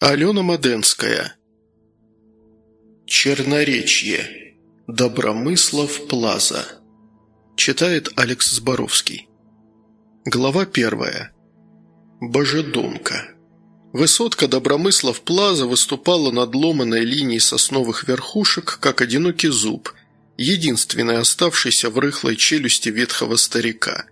Алена Маденская. Черноречье. Добромыслов Плаза. Читает Алекс Зборовский. Глава первая. Божедомка. Высотка Добромыслов Плаза выступала над ломаной линией сосновых верхушек, как одинокий зуб, единственный оставшийся в рыхлой челюсти ветхого старика.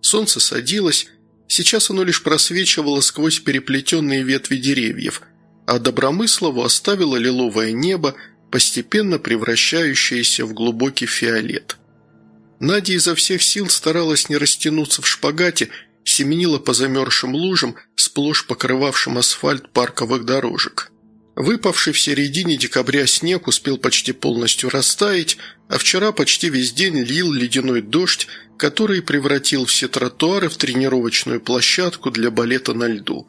Солнце садилось, Сейчас оно лишь просвечивало сквозь переплетенные ветви деревьев, а Добромыслову оставило лиловое небо, постепенно превращающееся в глубокий фиолет. Надя изо всех сил старалась не растянуться в шпагате, семенила по замерзшим лужам, сплошь покрывавшим асфальт парковых дорожек. Выпавший в середине декабря снег успел почти полностью растаять, а вчера почти весь день лил ледяной дождь, который превратил все тротуары в тренировочную площадку для балета на льду.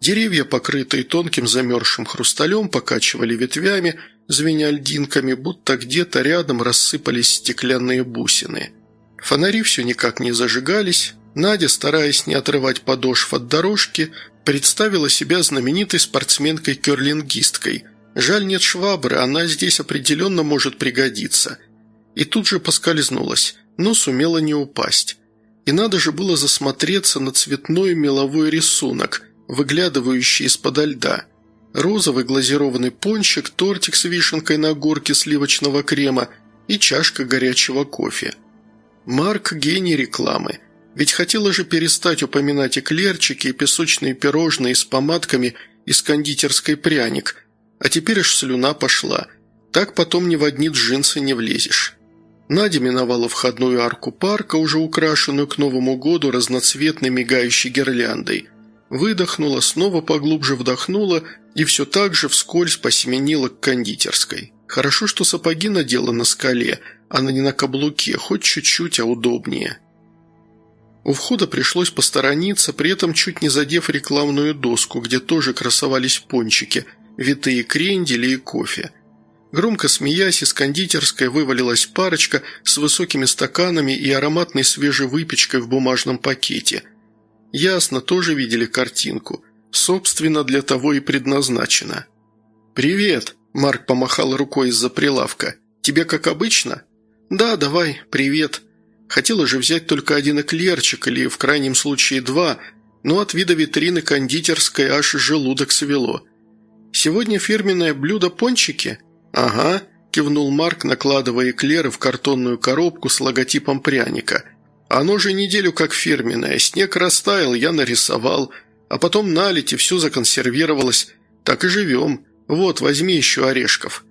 Деревья, покрытые тонким замерзшим хрусталем, покачивали ветвями, звеня льдинками, будто где-то рядом рассыпались стеклянные бусины. Фонари все никак не зажигались. Надя, стараясь не отрывать подошв от дорожки, представила себя знаменитой спортсменкой-керлингисткой. Жаль, нет швабры, она здесь определенно может пригодиться. И тут же поскользнулась, но сумела не упасть. И надо же было засмотреться на цветной меловой рисунок, выглядывающий из-подо льда. Розовый глазированный пончик, тортик с вишенкой на горке сливочного крема и чашка горячего кофе. Марк – гений рекламы. Ведь хотела же перестать упоминать эклерчики и песочные пирожные с помадками из кондитерской пряник, а теперь аж слюна пошла. Так потом ни в одни джинсы не влезешь. Надя миновала входную арку парка, уже украшенную к Новому году разноцветной мигающей гирляндой. Выдохнула, снова поглубже вдохнула и все так же вскользь посеменила к кондитерской. Хорошо, что сапоги надела на скале, а не на каблуке, хоть чуть-чуть, а удобнее. У входа пришлось посторониться, при этом чуть не задев рекламную доску, где тоже красовались пончики, витые крендели и кофе. Громко смеясь, из кондитерской вывалилась парочка с высокими стаканами и ароматной свежей выпечкой в бумажном пакете. Ясно, тоже видели картинку. Собственно, для того и предназначено. «Привет!» – Марк помахал рукой из-за прилавка. «Тебе как обычно?» «Да, давай, привет!» Хотела же взять только один эклерчик или, в крайнем случае, два, но от вида витрины кондитерской аж желудок свело. «Сегодня фирменное блюдо пончики?» «Ага», – кивнул Марк, накладывая эклеры в картонную коробку с логотипом пряника. «Оно же неделю как фирменное. Снег растаял, я нарисовал. А потом налить, и все законсервировалось. Так и живем. Вот, возьми еще орешков».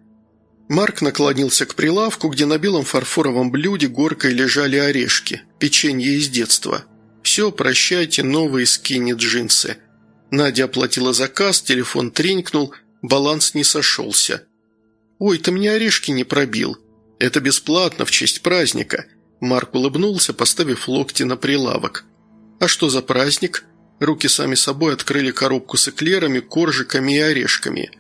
Марк наклонился к прилавку, где на белом фарфоровом блюде горкой лежали орешки, печенье из детства. «Все, прощайте, новые скини-джинсы». Надя оплатила заказ, телефон тренькнул, баланс не сошелся. «Ой, ты мне орешки не пробил. Это бесплатно, в честь праздника». Марк улыбнулся, поставив локти на прилавок. «А что за праздник?» Руки сами собой открыли коробку с эклерами, коржиками и орешками.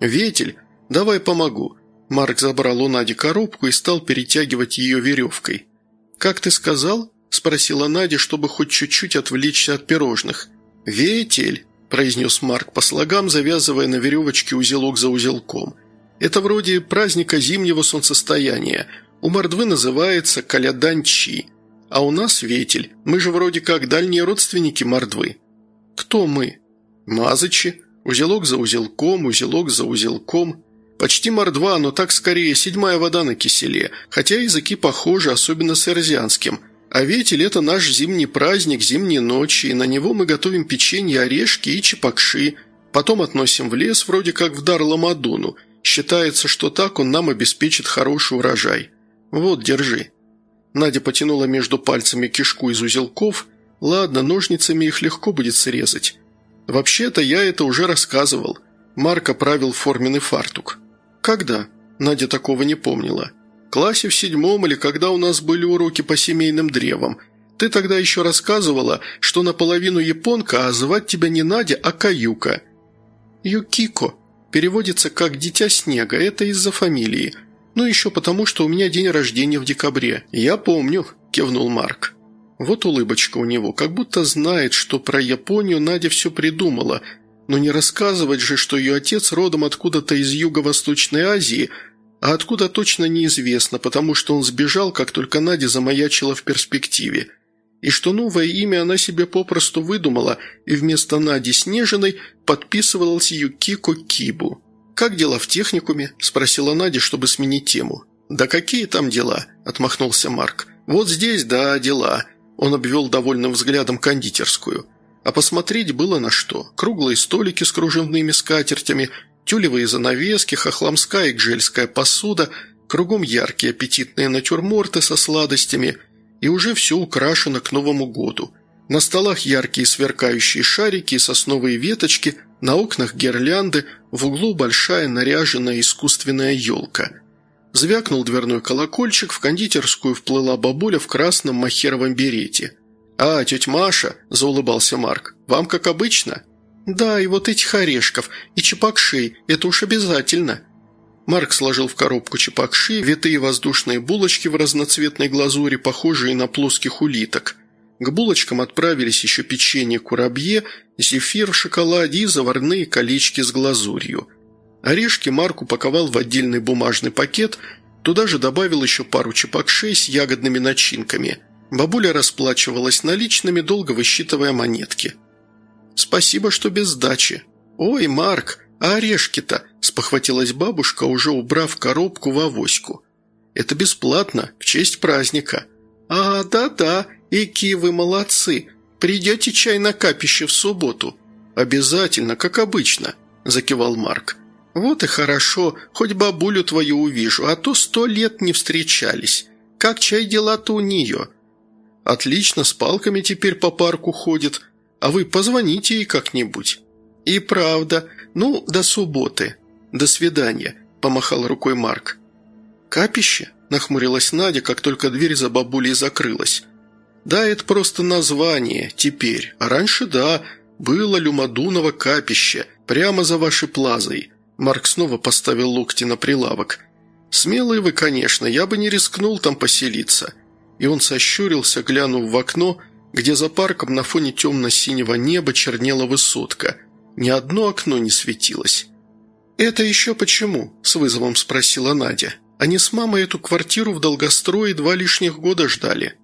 «Ветель, давай помогу. Марк забрал у Нади коробку и стал перетягивать ее веревкой. «Как ты сказал?» – спросила Надя, чтобы хоть чуть-чуть отвлечься от пирожных. «Ветель», – произнес Марк по слогам, завязывая на веревочке узелок за узелком. «Это вроде праздника зимнего солнцестояния. У мордвы называется Каляданчи, а у нас ветель. Мы же вроде как дальние родственники мордвы». «Кто мы?» «Мазычи. Узелок за узелком, узелок за узелком». Почти мордва, но так скорее седьмая вода на киселе, хотя языки похожи, особенно с эрзианским. А ветель – это наш зимний праздник, зимние ночи, и на него мы готовим печенье, орешки и чепакши. Потом относим в лес, вроде как в дар Ламадуну. Считается, что так он нам обеспечит хороший урожай. Вот, держи». Надя потянула между пальцами кишку из узелков. «Ладно, ножницами их легко будет срезать. Вообще-то я это уже рассказывал». Марк оправил форменный фартук. «Когда?» Надя такого не помнила. «Классе в седьмом или когда у нас были уроки по семейным древам. Ты тогда еще рассказывала, что наполовину японка, а звать тебя не Надя, а Каюка». «Юкико» переводится как «дитя снега», это из-за фамилии. Ну, еще потому, что у меня день рождения в декабре. «Я помню», – кивнул Марк. Вот улыбочка у него, как будто знает, что про Японию Надя все придумала, Но не рассказывать же, что ее отец родом откуда-то из Юго-Восточной Азии, а откуда точно неизвестно, потому что он сбежал, как только Надя замаячила в перспективе. И что новое имя она себе попросту выдумала, и вместо Нади Снежиной подписывалась Юкико Кибу. «Как дела в техникуме?» – спросила Надя, чтобы сменить тему. «Да какие там дела?» – отмахнулся Марк. «Вот здесь, да, дела». Он обвел довольным взглядом кондитерскую. А посмотреть было на что. Круглые столики с кружевными скатертями, тюлевые занавески, хохломская и гжельская посуда, кругом яркие аппетитные натюрморты со сладостями, и уже все украшено к Новому году. На столах яркие сверкающие шарики и сосновые веточки, на окнах гирлянды, в углу большая наряженная искусственная елка. Звякнул дверной колокольчик, в кондитерскую вплыла бабуля в красном махеровом берете – «А, тетя Маша», – заулыбался Марк, – «вам как обычно?» «Да, и вот этих орешков, и чепакшей, это уж обязательно». Марк сложил в коробку чепакши, витые воздушные булочки в разноцветной глазури, похожие на плоских улиток. К булочкам отправились еще печенье курабье, зефир в шоколаде и заварные колечки с глазурью. Орешки Марк упаковал в отдельный бумажный пакет, туда же добавил еще пару чепакшей с ягодными начинками – Бабуля расплачивалась наличными, долго высчитывая монетки. «Спасибо, что без сдачи». «Ой, Марк, а орешки-то?» – спохватилась бабушка, уже убрав коробку в авоську. «Это бесплатно, в честь праздника». «А, да-да, и вы молодцы. Придете чай на капище в субботу?» «Обязательно, как обычно», – закивал Марк. «Вот и хорошо, хоть бабулю твою увижу, а то сто лет не встречались. Как чай дела-то у нее? Отлично, с палками теперь по парку ходит. А вы позвоните ей как-нибудь». «И правда. Ну, до субботы. До свидания», – помахал рукой Марк. «Капище?» – нахмурилась Надя, как только дверь за бабулей закрылась. «Да, это просто название теперь. А раньше, да, было Люмадуново капище, прямо за вашей плазой». Марк снова поставил локти на прилавок. «Смелые вы, конечно, я бы не рискнул там поселиться и он сощурился, глянув в окно, где за парком на фоне темно-синего неба чернела высотка. Ни одно окно не светилось. «Это еще почему?» – с вызовом спросила Надя. «Они с мамой эту квартиру в долгострое два лишних года ждали».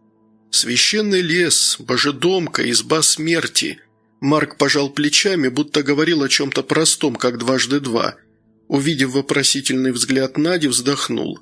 «Священный лес, божедомка, изба смерти». Марк пожал плечами, будто говорил о чем-то простом, как дважды два. Увидев вопросительный взгляд Нади, вздохнул.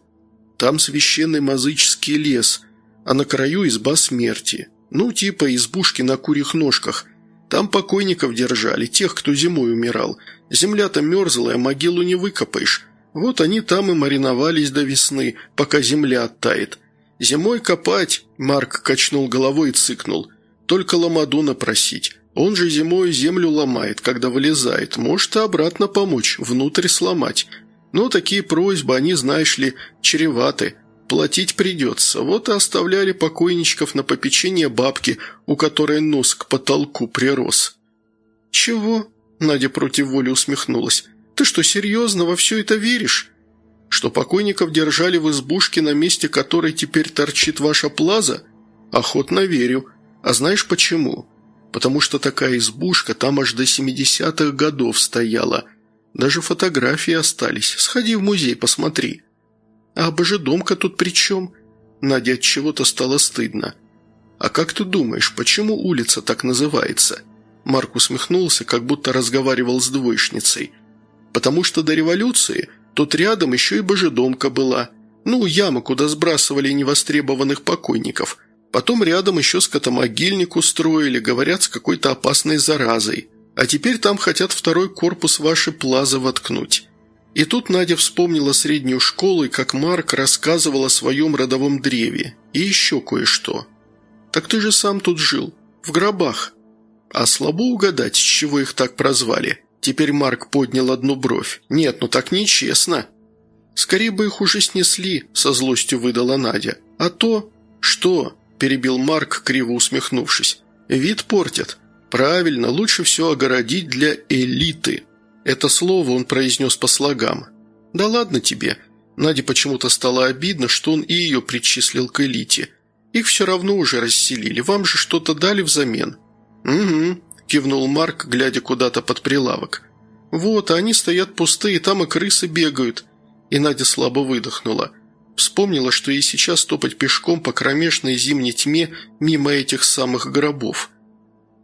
«Там священный мазыческий лес, а на краю изба смерти. Ну, типа избушки на курьих ножках. Там покойников держали, тех, кто зимой умирал. Земля-то мерзлая, могилу не выкопаешь. Вот они там и мариновались до весны, пока земля оттает. Зимой копать, Марк качнул головой и цыкнул. Только Ламадуна просить. Он же зимой землю ломает, когда вылезает. Может, и обратно помочь, внутрь сломать. Но такие просьбы, они, знаешь ли, чреваты. Платить придется. Вот и оставляли покойничков на попечение бабки, у которой нос к потолку прирос». «Чего?» – Надя против воли усмехнулась. «Ты что, серьезно во все это веришь? Что покойников держали в избушке, на месте которой теперь торчит ваша плаза? Охотно верю. А знаешь почему? Потому что такая избушка там аж до 70-х годов стояла. Даже фотографии остались. Сходи в музей, посмотри». «А божедомка тут при чем?» Надя от чего-то стало стыдно. «А как ты думаешь, почему улица так называется?» Марк усмехнулся, как будто разговаривал с двоечницей. «Потому что до революции тут рядом еще и божедомка была. Ну, яма, куда сбрасывали невостребованных покойников. Потом рядом еще скотомогильник устроили, говорят, с какой-то опасной заразой. А теперь там хотят второй корпус вашей плазы воткнуть. И тут Надя вспомнила среднюю школу и как Марк рассказывал о своем родовом древе. И еще кое-что. «Так ты же сам тут жил. В гробах». А слабо угадать, с чего их так прозвали. Теперь Марк поднял одну бровь. «Нет, ну так нечестно». «Скорее бы их уже снесли», – со злостью выдала Надя. «А то...» «Что?» – перебил Марк, криво усмехнувшись. «Вид портят. Правильно, лучше все огородить для элиты». Это слово он произнес по слогам. «Да ладно тебе». Наде почему-то стало обидно, что он и ее причислил к элите. Их все равно уже расселили, вам же что-то дали взамен. «Угу», – кивнул Марк, глядя куда-то под прилавок. «Вот, они стоят пустые, там и крысы бегают». И Надя слабо выдохнула. Вспомнила, что ей сейчас топать пешком по кромешной зимней тьме мимо этих самых гробов.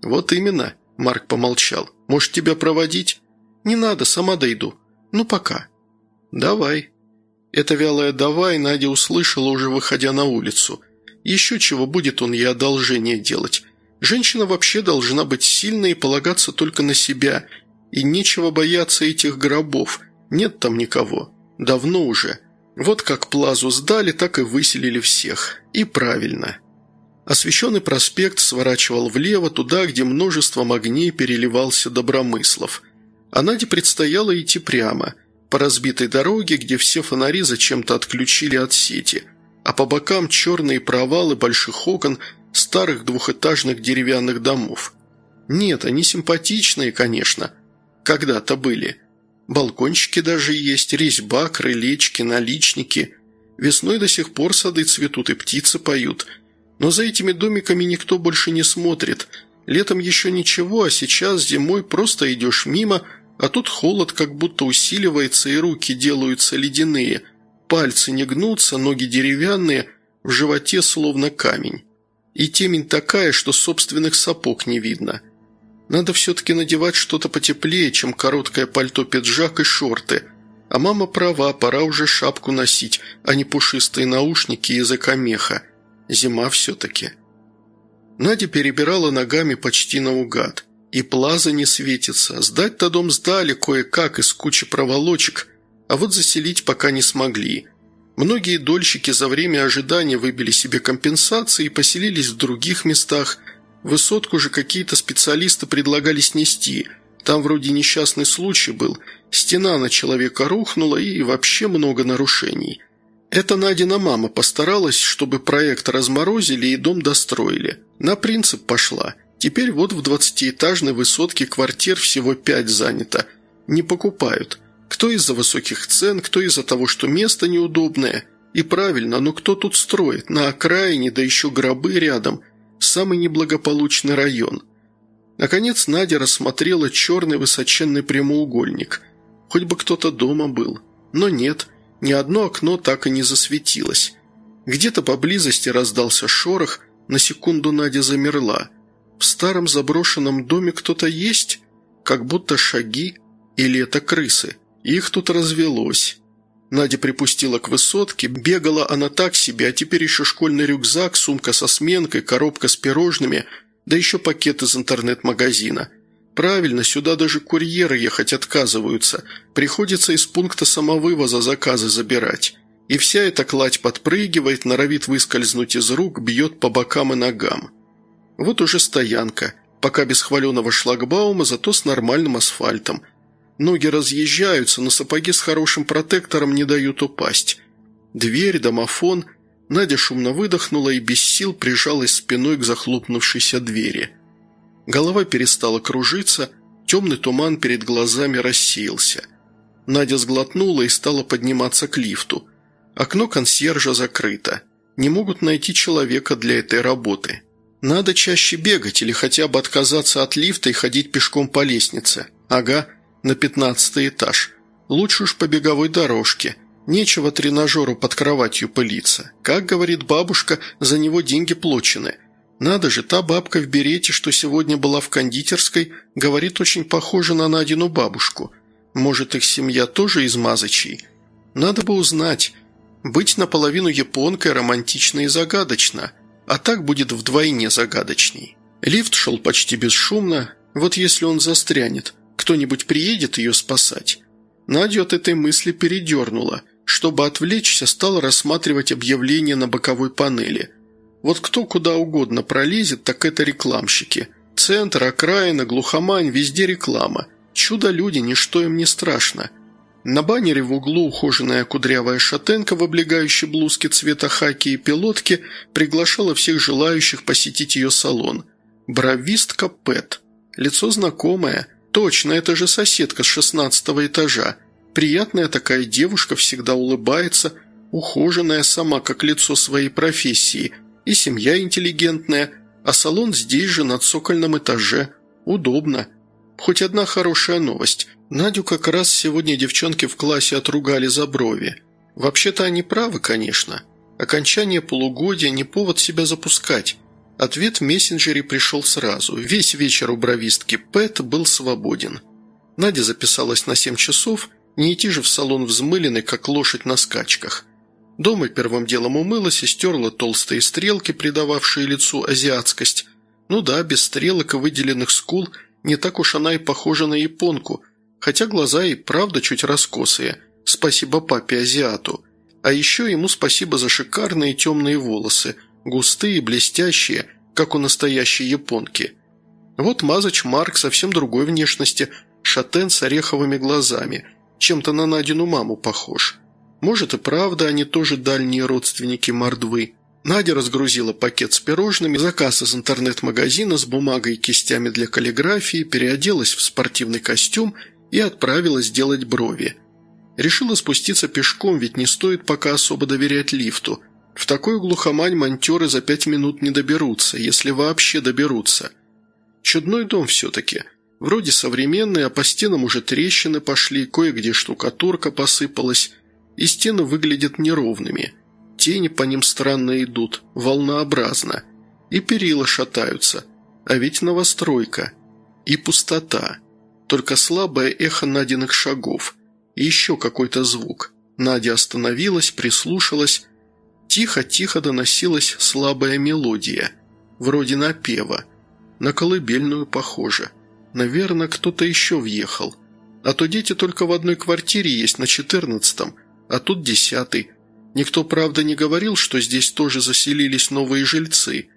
«Вот именно», – Марк помолчал. «Может, тебя проводить?» «Не надо, сама дойду. Ну, пока». «Давай». Это вялое «давай» Надя услышала, уже выходя на улицу. Еще чего будет он ей одолжение делать. Женщина вообще должна быть сильной и полагаться только на себя. И нечего бояться этих гробов. Нет там никого. Давно уже. Вот как плазу сдали, так и выселили всех. И правильно. Освещенный проспект сворачивал влево, туда, где множеством огней переливался Добромыслов. А Наде предстояло идти прямо, по разбитой дороге, где все фонари зачем-то отключили от сети, а по бокам черные провалы больших окон старых двухэтажных деревянных домов. Нет, они симпатичные, конечно. Когда-то были. Балкончики даже есть, резьба, крылечки, наличники. Весной до сих пор сады цветут и птицы поют – но за этими домиками никто больше не смотрит. Летом еще ничего, а сейчас зимой просто идешь мимо, а тут холод как будто усиливается и руки делаются ледяные. Пальцы не гнутся, ноги деревянные, в животе словно камень. И темень такая, что собственных сапог не видно. Надо все-таки надевать что-то потеплее, чем короткое пальто-пиджак и шорты. А мама права, пора уже шапку носить, а не пушистые наушники языка меха. Зима все-таки. Надя перебирала ногами почти наугад. И плаза не светится. Сдать-то дом сдали кое-как из кучи проволочек, а вот заселить пока не смогли. Многие дольщики за время ожидания выбили себе компенсации и поселились в других местах. Высотку же какие-то специалисты предлагали снести. Там вроде несчастный случай был. Стена на человека рухнула и вообще много нарушений – это Надина мама постаралась, чтобы проект разморозили и дом достроили. На принцип пошла. Теперь вот в двадцатиэтажной высотке квартир всего пять занято. Не покупают. Кто из-за высоких цен, кто из-за того, что место неудобное. И правильно, но кто тут строит? На окраине, да еще гробы рядом. Самый неблагополучный район. Наконец Надя рассмотрела черный высоченный прямоугольник. Хоть бы кто-то дома был. Но нет – ни одно окно так и не засветилось. Где-то поблизости раздался шорох, на секунду Надя замерла. В старом заброшенном доме кто-то есть? Как будто шаги? Или это крысы? Их тут развелось. Надя припустила к высотке, бегала она так себе, а теперь еще школьный рюкзак, сумка со сменкой, коробка с пирожными, да еще пакет из интернет-магазина – «Правильно, сюда даже курьеры ехать отказываются. Приходится из пункта самовывоза заказы забирать. И вся эта кладь подпрыгивает, норовит выскользнуть из рук, бьет по бокам и ногам. Вот уже стоянка. Пока без хваленого шлагбаума, зато с нормальным асфальтом. Ноги разъезжаются, но сапоги с хорошим протектором не дают упасть. Дверь, домофон. Надя шумно выдохнула и без сил прижалась спиной к захлопнувшейся двери. Голова перестала кружиться, темный туман перед глазами рассеялся. Надя сглотнула и стала подниматься к лифту. Окно консьержа закрыто. Не могут найти человека для этой работы. Надо чаще бегать или хотя бы отказаться от лифта и ходить пешком по лестнице. Ага, на пятнадцатый этаж. Лучше уж по беговой дорожке. Нечего тренажеру под кроватью пылиться. Как говорит бабушка, за него деньги плачены – надо же, та бабка в берете, что сегодня была в кондитерской, говорит очень похоже на Надину бабушку. Может, их семья тоже из Мазычей? Надо бы узнать. Быть наполовину японкой романтично и загадочно, а так будет вдвойне загадочней. Лифт шел почти бесшумно, вот если он застрянет, кто-нибудь приедет ее спасать. Надю от этой мысли передернула. Чтобы отвлечься, стала рассматривать объявление на боковой панели – вот кто куда угодно пролезет, так это рекламщики. Центр, окраина, глухомань, везде реклама. Чудо-люди, ничто им не страшно. На баннере в углу ухоженная кудрявая шатенка в облегающей блузке цвета хаки и пилотки приглашала всех желающих посетить ее салон. Бравистка Пэт. Лицо знакомое. Точно, это же соседка с шестнадцатого этажа. Приятная такая девушка, всегда улыбается, ухоженная сама, как лицо своей профессии – и семья интеллигентная, а салон здесь же, на цокольном этаже. Удобно. Хоть одна хорошая новость. Надю как раз сегодня девчонки в классе отругали за брови. Вообще-то они правы, конечно. Окончание полугодия – не повод себя запускать. Ответ в мессенджере пришел сразу. Весь вечер у бровистки Пэт был свободен. Надя записалась на 7 часов, не идти же в салон взмыленный, как лошадь на скачках. Дома первым делом умылась и стерла толстые стрелки, придававшие лицу азиатскость. Ну да, без стрелок и выделенных скул не так уж она и похожа на японку, хотя глаза и правда чуть раскосые. Спасибо папе-азиату. А еще ему спасибо за шикарные темные волосы, густые, блестящие, как у настоящей японки. Вот Мазач Марк совсем другой внешности, шатен с ореховыми глазами, чем-то на Надину маму похож. Может и правда они тоже дальние родственники мордвы. Надя разгрузила пакет с пирожными, заказ из интернет-магазина с бумагой и кистями для каллиграфии, переоделась в спортивный костюм и отправилась делать брови. Решила спуститься пешком, ведь не стоит пока особо доверять лифту. В такую глухомань монтеры за пять минут не доберутся, если вообще доберутся. Чудной дом все-таки. Вроде современный, а по стенам уже трещины пошли, кое-где штукатурка посыпалась, и стены выглядят неровными – Тени по ним странно идут, волнообразно. И перила шатаются. А ведь новостройка. И пустота. Только слабое эхо Надиных шагов. И еще какой-то звук. Надя остановилась, прислушалась. Тихо-тихо доносилась слабая мелодия. Вроде напева. На колыбельную похоже. Наверное, кто-то еще въехал. А то дети только в одной квартире есть на четырнадцатом, а тут десятый. Никто, правда, не говорил, что здесь тоже заселились новые жильцы.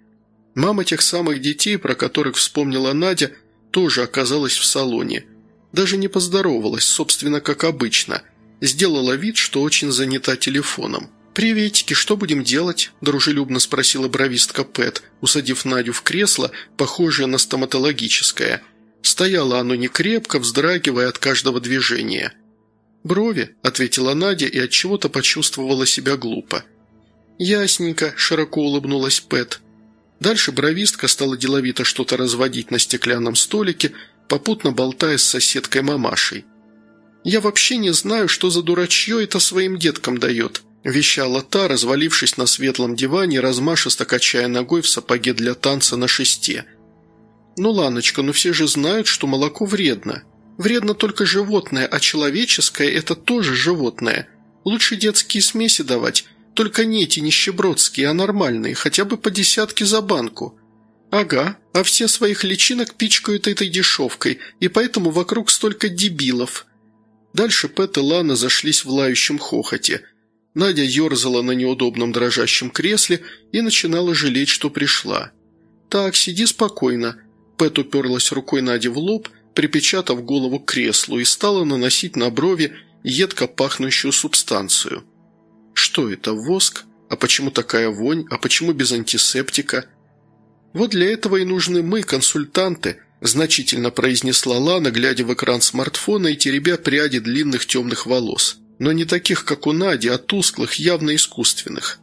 Мама тех самых детей, про которых вспомнила Надя, тоже оказалась в салоне. Даже не поздоровалась, собственно, как обычно. Сделала вид, что очень занята телефоном. «Приветики, что будем делать?» – дружелюбно спросила бровистка Пэт, усадив Надю в кресло, похожее на стоматологическое. Стояло оно некрепко, вздрагивая от каждого движения – «Брови», – ответила Надя и от чего то почувствовала себя глупо. «Ясненько», – широко улыбнулась Пэт. Дальше бровистка стала деловито что-то разводить на стеклянном столике, попутно болтая с соседкой мамашей. «Я вообще не знаю, что за дурачье это своим деткам дает», – вещала та, развалившись на светлом диване, размашисто качая ногой в сапоге для танца на шесте. «Ну, Ланочка, ну все же знают, что молоко вредно. Вредно только животное, а человеческое – это тоже животное. Лучше детские смеси давать, только не эти нищебродские, а нормальные, хотя бы по десятке за банку. Ага, а все своих личинок пичкают этой дешевкой, и поэтому вокруг столько дебилов. Дальше Пэт и Лана зашлись в лающем хохоте. Надя ерзала на неудобном дрожащем кресле и начинала жалеть, что пришла. «Так, сиди спокойно». Пэт уперлась рукой Наде в лоб – припечатав голову к креслу, и стала наносить на брови едко пахнущую субстанцию. Что это, воск? А почему такая вонь? А почему без антисептика? Вот для этого и нужны мы, консультанты, значительно произнесла Лана, глядя в экран смартфона и теребя пряди длинных темных волос. Но не таких, как у Нади, а тусклых, явно искусственных.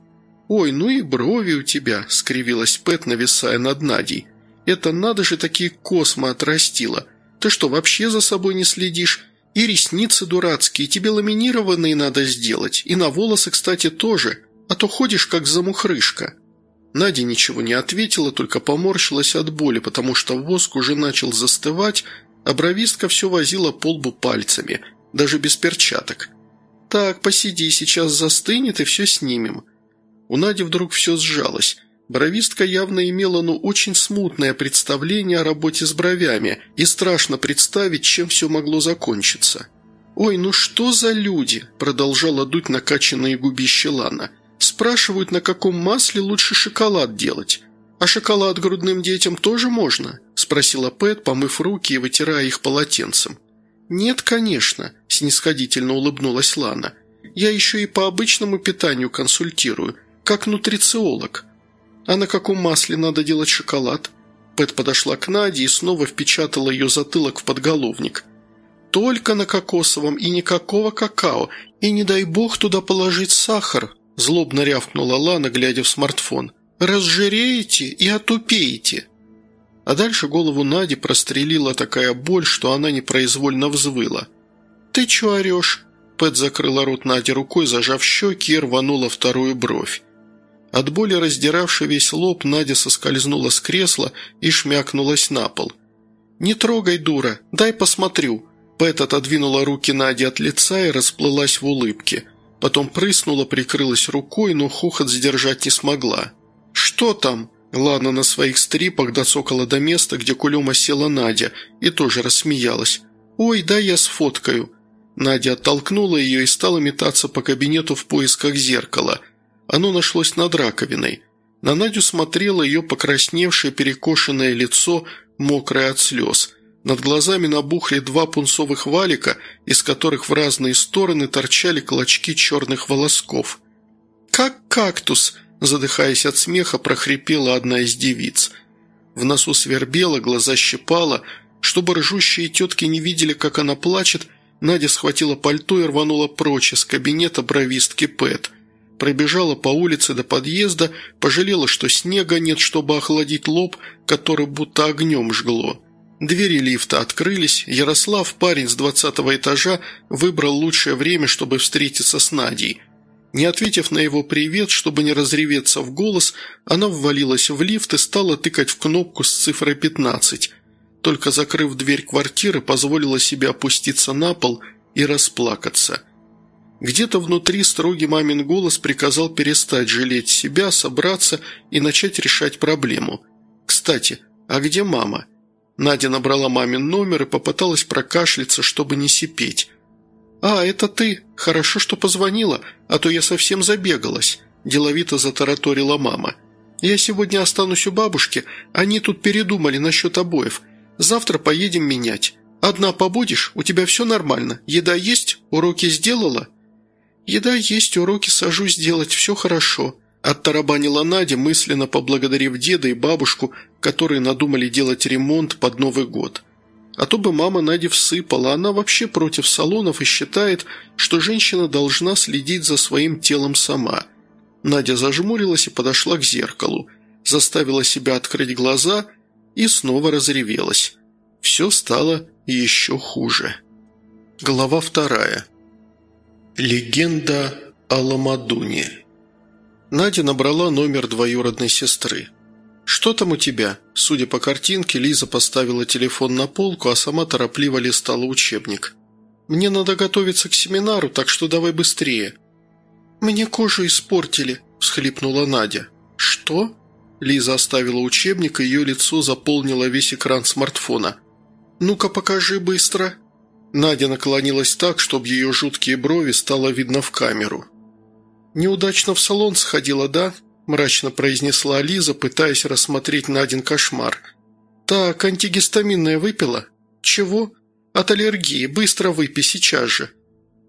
«Ой, ну и брови у тебя», – скривилась Пэт, нависая над Надей. «Это надо же такие космо отрастила. Ты что, вообще за собой не следишь? И ресницы дурацкие, тебе ламинированные надо сделать. И на волосы, кстати, тоже. А то ходишь, как замухрышка». Надя ничего не ответила, только поморщилась от боли, потому что воск уже начал застывать, а бровистка все возила по лбу пальцами, даже без перчаток. «Так, посиди, сейчас застынет, и все снимем». У Нади вдруг все сжалось. Бровистка явно имела, ну, очень смутное представление о работе с бровями, и страшно представить, чем все могло закончиться. «Ой, ну что за люди?» – продолжала дуть накачанные губища Лана. «Спрашивают, на каком масле лучше шоколад делать. А шоколад грудным детям тоже можно?» – спросила Пэт, помыв руки и вытирая их полотенцем. «Нет, конечно», – снисходительно улыбнулась Лана. «Я еще и по обычному питанию консультирую, как нутрициолог. «А на каком масле надо делать шоколад?» Пэт подошла к Наде и снова впечатала ее затылок в подголовник. «Только на кокосовом и никакого какао, и не дай бог туда положить сахар», злобно рявкнула Лана, глядя в смартфон. «Разжиреете и отупеете». А дальше голову Нади прострелила такая боль, что она непроизвольно взвыла. «Ты чё орёшь?» Пэт закрыла рот Нади рукой, зажав щеки и рванула вторую бровь. От боли, раздиравшей весь лоб, Надя соскользнула с кресла и шмякнулась на пол. «Не трогай, дура, дай посмотрю». Пэт отодвинула руки Нади от лица и расплылась в улыбке. Потом прыснула, прикрылась рукой, но хохот сдержать не смогла. «Что там?» Лана на своих стрипах доцокала до места, где кулема села Надя, и тоже рассмеялась. «Ой, да я сфоткаю». Надя оттолкнула ее и стала метаться по кабинету в поисках зеркала – оно нашлось над раковиной. На Надю смотрело ее покрасневшее перекошенное лицо, мокрое от слез. Над глазами набухли два пунцовых валика, из которых в разные стороны торчали клочки черных волосков. «Как кактус!» – задыхаясь от смеха, прохрипела одна из девиц. В носу свербела, глаза щипала. Чтобы ржущие тетки не видели, как она плачет, Надя схватила пальто и рванула прочь из кабинета бровистки Пэт. Пробежала по улице до подъезда, пожалела, что снега нет, чтобы охладить лоб, который будто огнем жгло. Двери лифта открылись, Ярослав, парень с двадцатого этажа, выбрал лучшее время, чтобы встретиться с Надей. Не ответив на его привет, чтобы не разреветься в голос, она ввалилась в лифт и стала тыкать в кнопку с цифрой 15. Только закрыв дверь квартиры, позволила себе опуститься на пол и расплакаться – где-то внутри строгий мамин голос приказал перестать жалеть себя, собраться и начать решать проблему. «Кстати, а где мама?» Надя набрала мамин номер и попыталась прокашляться, чтобы не сипеть. «А, это ты? Хорошо, что позвонила, а то я совсем забегалась», – деловито затараторила мама. «Я сегодня останусь у бабушки, они тут передумали насчет обоев. Завтра поедем менять. Одна побудешь, у тебя все нормально, еда есть, уроки сделала?» «Еда есть, уроки сажусь делать, все хорошо», – оттарабанила Надя, мысленно поблагодарив деда и бабушку, которые надумали делать ремонт под Новый год. А то бы мама Наде всыпала, она вообще против салонов и считает, что женщина должна следить за своим телом сама. Надя зажмурилась и подошла к зеркалу, заставила себя открыть глаза и снова разревелась. Все стало еще хуже. Глава вторая. Легенда о Ламадуне. Надя набрала номер двоюродной сестры. «Что там у тебя?» Судя по картинке, Лиза поставила телефон на полку, а сама торопливо листала учебник. «Мне надо готовиться к семинару, так что давай быстрее». «Мне кожу испортили», – всхлипнула Надя. «Что?» Лиза оставила учебник, и ее лицо заполнило весь экран смартфона. «Ну-ка покажи быстро», Надя наклонилась так, чтобы ее жуткие брови стало видно в камеру. «Неудачно в салон сходила, да?» – мрачно произнесла Лиза, пытаясь рассмотреть Надин кошмар. «Так, антигистаминное выпила?» «Чего?» «От аллергии. Быстро выпей, сейчас же».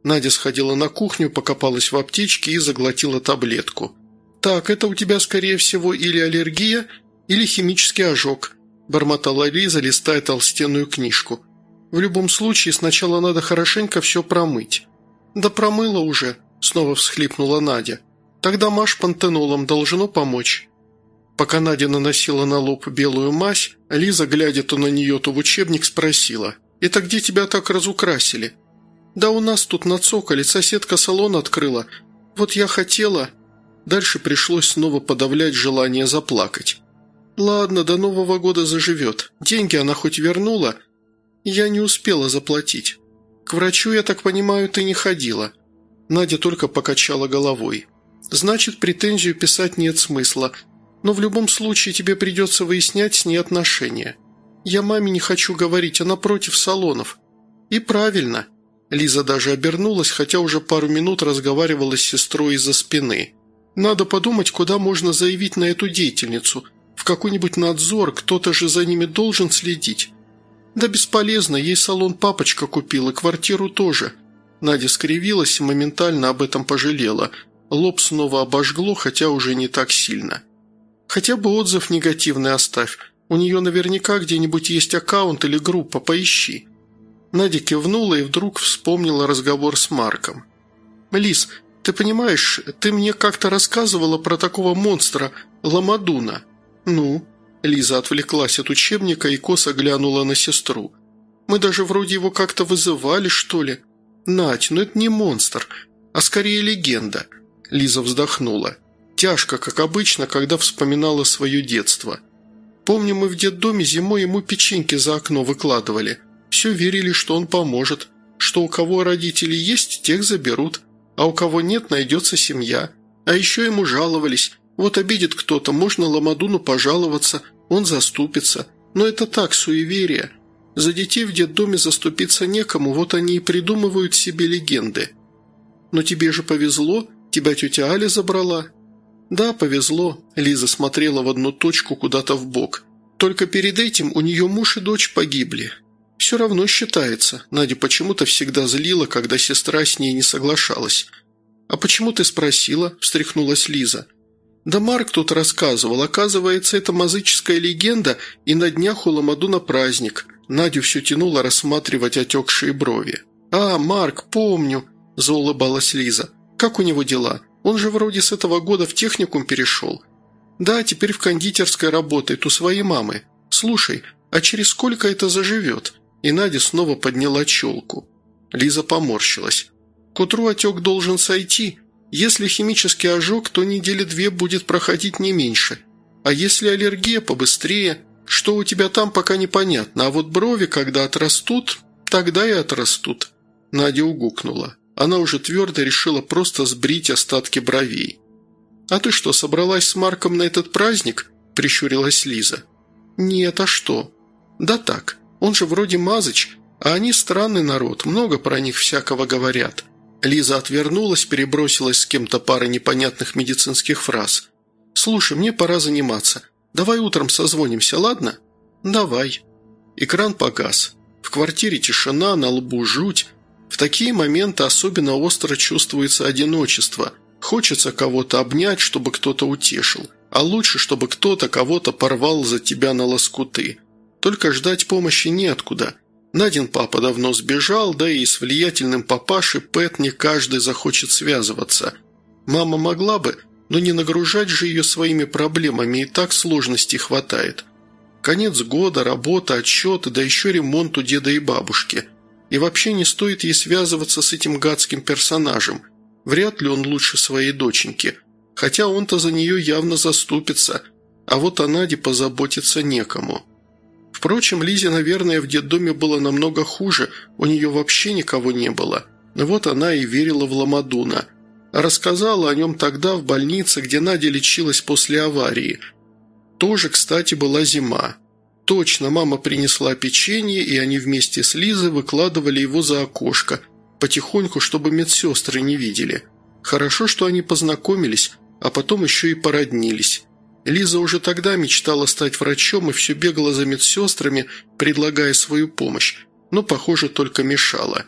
Надя сходила на кухню, покопалась в аптечке и заглотила таблетку. «Так, это у тебя, скорее всего, или аллергия, или химический ожог», – бормотала Лиза, листая толстенную книжку. В любом случае, сначала надо хорошенько все промыть». «Да промыла уже», – снова всхлипнула Надя. «Тогда маш пантенолом должно помочь». Пока Надя наносила на лоб белую мазь, Лиза, глядя то на нее, то в учебник, спросила. «Это где тебя так разукрасили?» «Да у нас тут на цоколе соседка салон открыла. Вот я хотела...» Дальше пришлось снова подавлять желание заплакать. «Ладно, до Нового года заживет. Деньги она хоть вернула, «Я не успела заплатить. К врачу, я так понимаю, ты не ходила». Надя только покачала головой. «Значит, претензию писать нет смысла. Но в любом случае тебе придется выяснять с ней отношения. Я маме не хочу говорить, она против салонов». «И правильно». Лиза даже обернулась, хотя уже пару минут разговаривала с сестрой из-за спины. «Надо подумать, куда можно заявить на эту деятельницу. В какой-нибудь надзор, кто-то же за ними должен следить. «Да бесполезно, ей салон папочка купил, и квартиру тоже». Надя скривилась и моментально об этом пожалела. Лоб снова обожгло, хотя уже не так сильно. «Хотя бы отзыв негативный оставь. У нее наверняка где-нибудь есть аккаунт или группа, поищи». Надя кивнула и вдруг вспомнила разговор с Марком. «Лис, ты понимаешь, ты мне как-то рассказывала про такого монстра, Ламадуна». «Ну?» Лиза отвлеклась от учебника и косо глянула на сестру. «Мы даже вроде его как-то вызывали, что ли? Надь, ну это не монстр, а скорее легенда». Лиза вздохнула. Тяжко, как обычно, когда вспоминала свое детство. Помню, мы в детдоме зимой ему печеньки за окно выкладывали. Все верили, что он поможет, что у кого родители есть, тех заберут, а у кого нет, найдется семья. А еще ему жаловались. Вот обидит кто-то, можно Ламадуну пожаловаться, он заступится. Но это так, суеверие. За детей в детдоме заступиться некому, вот они и придумывают себе легенды. Но тебе же повезло, тебя тетя Аля забрала». «Да, повезло», – Лиза смотрела в одну точку куда-то в бок. «Только перед этим у нее муж и дочь погибли. Все равно считается. Надя почему-то всегда злила, когда сестра с ней не соглашалась. «А почему ты спросила?» – встряхнулась Лиза. «Да Марк тут рассказывал. Оказывается, это мазыческая легенда, и на днях у Ламадуна праздник». Надю все тянуло рассматривать отекшие брови. «А, Марк, помню», – заулыбалась Лиза. «Как у него дела? Он же вроде с этого года в техникум перешел». «Да, теперь в кондитерской работает у своей мамы. Слушай, а через сколько это заживет?» И Надя снова подняла челку. Лиза поморщилась. «К утру отек должен сойти. Если химический ожог, то недели две будет проходить не меньше. А если аллергия, побыстрее. Что у тебя там, пока непонятно, а вот брови, когда отрастут, тогда и отрастут». Надя угукнула. Она уже твердо решила просто сбрить остатки бровей. «А ты что, собралась с Марком на этот праздник?» – прищурилась Лиза. «Нет, а что?» «Да так. Он же вроде Мазыч, а они странный народ, много про них всякого говорят». Лиза отвернулась, перебросилась с кем-то парой непонятных медицинских фраз. «Слушай, мне пора заниматься. Давай утром созвонимся, ладно?» «Давай». Экран погас. В квартире тишина, на лбу жуть. В такие моменты особенно остро чувствуется одиночество. Хочется кого-то обнять, чтобы кто-то утешил. А лучше, чтобы кто-то кого-то порвал за тебя на лоскуты. Только ждать помощи неоткуда. Надин папа давно сбежал, да и с влиятельным папашей Пэт не каждый захочет связываться. Мама могла бы, но не нагружать же ее своими проблемами, и так сложностей хватает. Конец года, работа, отчеты, да еще ремонт у деда и бабушки – и вообще не стоит ей связываться с этим гадским персонажем. Вряд ли он лучше своей доченьки. Хотя он-то за нее явно заступится, а вот о Наде позаботиться некому. Впрочем, Лизе, наверное, в детдоме было намного хуже, у нее вообще никого не было. Вот она и верила в Ламадуна. Рассказала о нем тогда в больнице, где Надя лечилась после аварии. Тоже, кстати, была зима. Точно, мама принесла печенье, и они вместе с Лизой выкладывали его за окошко, потихоньку, чтобы медсестры не видели. Хорошо, что они познакомились, а потом еще и породнились. Лиза уже тогда мечтала стать врачом и все бегала за медсестрами, предлагая свою помощь, но, похоже, только мешала.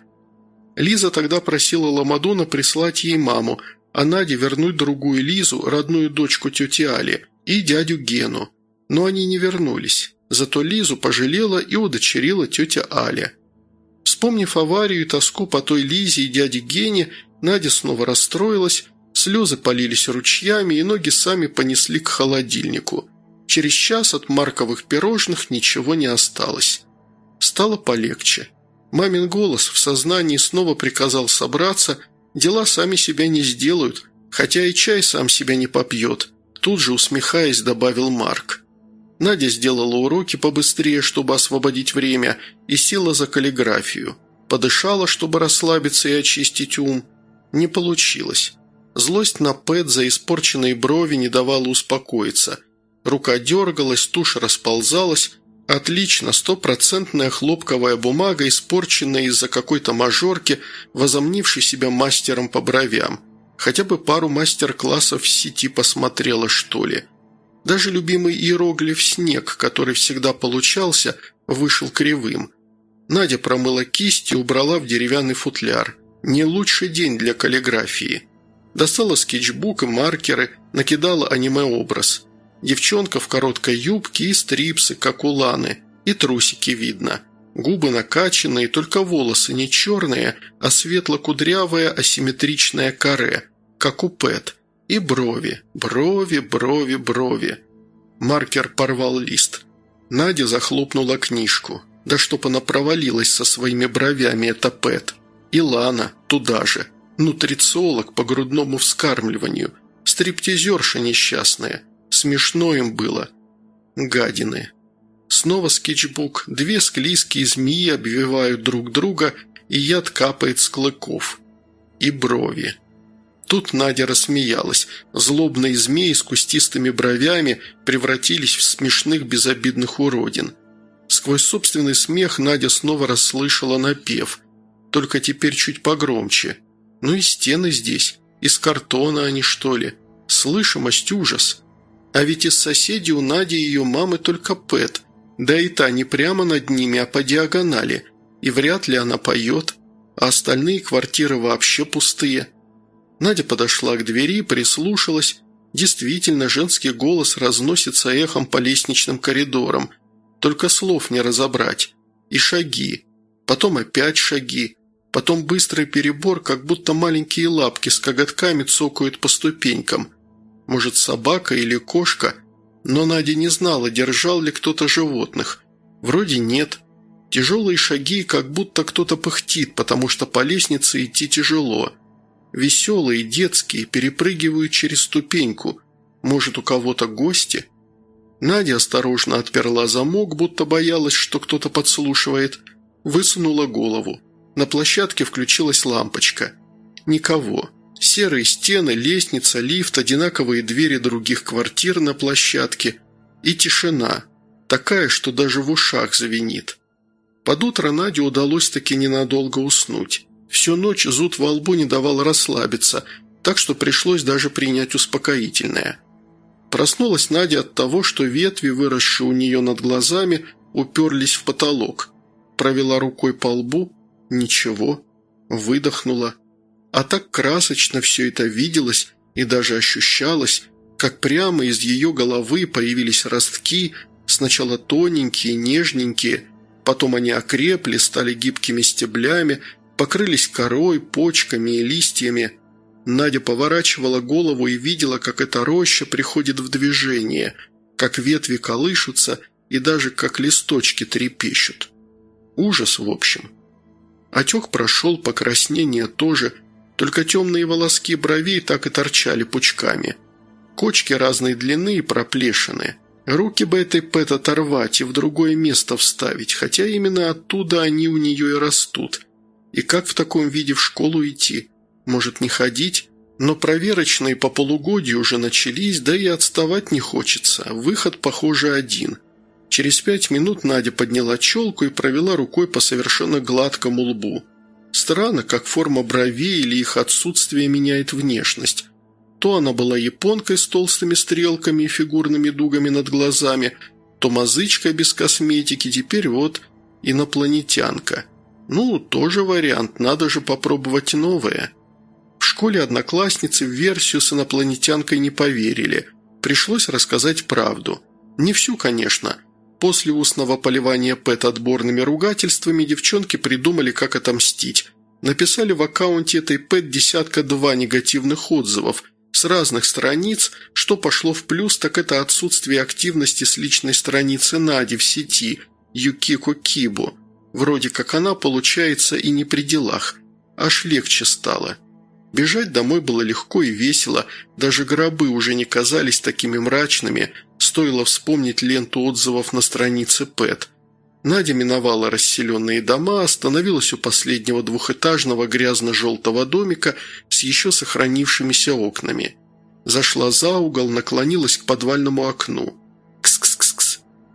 Лиза тогда просила Ламадона прислать ей маму, а Наде вернуть другую Лизу, родную дочку тети Али, и дядю Гену. Но они не вернулись. Зато Лизу пожалела и удочерила тетя Аля. Вспомнив аварию и тоску по той Лизе и дяде Гене, Надя снова расстроилась, слезы полились ручьями, и ноги сами понесли к холодильнику. Через час от марковых пирожных ничего не осталось. Стало полегче. Мамин голос в сознании снова приказал собраться, дела сами себя не сделают, хотя и чай сам себя не попьет. Тут же, усмехаясь, добавил Марк. Надя сделала уроки побыстрее, чтобы освободить время, и села за каллиграфию. Подышала, чтобы расслабиться и очистить ум. Не получилось. Злость на Пэт за испорченные брови не давала успокоиться. Рука дергалась, тушь расползалась. Отлично, стопроцентная хлопковая бумага, испорченная из-за какой-то мажорки, возомнившей себя мастером по бровям. Хотя бы пару мастер-классов в сети посмотрела, что ли – даже любимый иероглиф «снег», который всегда получался, вышел кривым. Надя промыла кисть и убрала в деревянный футляр. Не лучший день для каллиграфии. Достала скетчбук и маркеры, накидала аниме-образ. Девчонка в короткой юбке и стрипсы, как у Ланы, и трусики видно. Губы накачанные, только волосы не черные, а светло-кудрявое асимметричное каре, как у Пэт. И брови, брови, брови, брови. Маркер порвал лист. Надя захлопнула книжку. Да чтоб она провалилась со своими бровями, это Пэт. И Лана туда же. Нутрициолог по грудному вскармливанию. Стриптизерша несчастная. Смешно им было. Гадины. Снова скетчбук. Две склизкие змеи обвивают друг друга, и яд капает с клыков. И брови. Тут Надя рассмеялась. Злобные змеи с кустистыми бровями превратились в смешных безобидных уродин. Сквозь собственный смех Надя снова расслышала напев, только теперь чуть погромче. Ну и стены здесь, из картона они что ли. Слышимость ужас. А ведь из соседей у Нади и ее мамы только Пэт, да и та не прямо над ними, а по диагонали, и вряд ли она поет, а остальные квартиры вообще пустые. Надя подошла к двери, прислушалась. Действительно, женский голос разносится эхом по лестничным коридорам. Только слов не разобрать. И шаги. Потом опять шаги. Потом быстрый перебор, как будто маленькие лапки с коготками цокают по ступенькам. Может, собака или кошка? Но Надя не знала, держал ли кто-то животных. Вроде нет. Тяжелые шаги, как будто кто-то пыхтит, потому что по лестнице идти тяжело. Веселые, детские, перепрыгивают через ступеньку. Может, у кого-то гости? Надя осторожно отперла замок, будто боялась, что кто-то подслушивает. Высунула голову. На площадке включилась лампочка. Никого. Серые стены, лестница, лифт, одинаковые двери других квартир на площадке. И тишина. Такая, что даже в ушах звенит. Под утро Наде удалось таки ненадолго уснуть. Всю ночь зуд во лбу не давал расслабиться, так что пришлось даже принять успокоительное. Проснулась Надя от того, что ветви, выросшие у нее над глазами, уперлись в потолок. Провела рукой по лбу – ничего. Выдохнула. А так красочно все это виделось и даже ощущалось, как прямо из ее головы появились ростки, сначала тоненькие, нежненькие, потом они окрепли, стали гибкими стеблями – покрылись корой, почками и листьями. Надя поворачивала голову и видела, как эта роща приходит в движение, как ветви колышутся и даже как листочки трепещут. Ужас, в общем. Отек прошел, покраснение тоже, только темные волоски бровей так и торчали пучками. Кочки разной длины и проплешины. Руки бы этой Пэт оторвать и в другое место вставить, хотя именно оттуда они у нее и растут – и как в таком виде в школу идти? Может, не ходить? Но проверочные по полугодию уже начались, да и отставать не хочется. Выход, похоже, один. Через пять минут Надя подняла челку и провела рукой по совершенно гладкому лбу. Странно, как форма бровей или их отсутствие меняет внешность. То она была японкой с толстыми стрелками и фигурными дугами над глазами, то мазычка без косметики, теперь вот инопланетянка – ну, тоже вариант, надо же попробовать новое. В школе одноклассницы в версию с инопланетянкой не поверили. Пришлось рассказать правду. Не всю, конечно. После устного поливания Пэт отборными ругательствами девчонки придумали, как отомстить. Написали в аккаунте этой Пэт десятка-два негативных отзывов с разных страниц, что пошло в плюс, так это отсутствие активности с личной страницы Нади в сети Юкико Кибу – Вроде как она, получается, и не при делах. Аж легче стало. Бежать домой было легко и весело, даже гробы уже не казались такими мрачными, стоило вспомнить ленту отзывов на странице ПЭТ. Надя миновала расселенные дома, остановилась у последнего двухэтажного грязно-желтого домика с еще сохранившимися окнами. Зашла за угол, наклонилась к подвальному окну.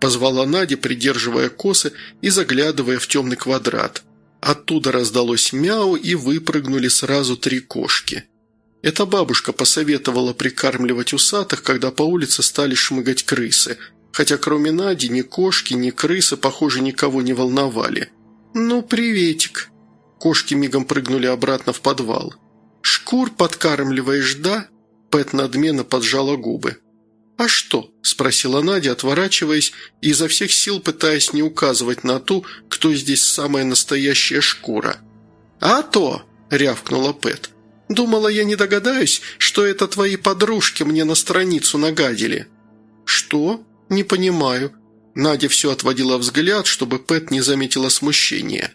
Позвала Надя, придерживая косы и заглядывая в темный квадрат. Оттуда раздалось мяу и выпрыгнули сразу три кошки. Эта бабушка посоветовала прикармливать усатых, когда по улице стали шмыгать крысы, хотя кроме Нади ни кошки, ни крысы, похоже, никого не волновали. «Ну, приветик!» Кошки мигом прыгнули обратно в подвал. «Шкур подкармливаешь, да?» Пэт надменно поджала губы. «А что?» – спросила Надя, отворачиваясь и изо всех сил пытаясь не указывать на ту, кто здесь самая настоящая шкура. «А то!» – рявкнула Пэт. «Думала, я не догадаюсь, что это твои подружки мне на страницу нагадили». «Что?» «Не понимаю». Надя все отводила взгляд, чтобы Пэт не заметила смущения.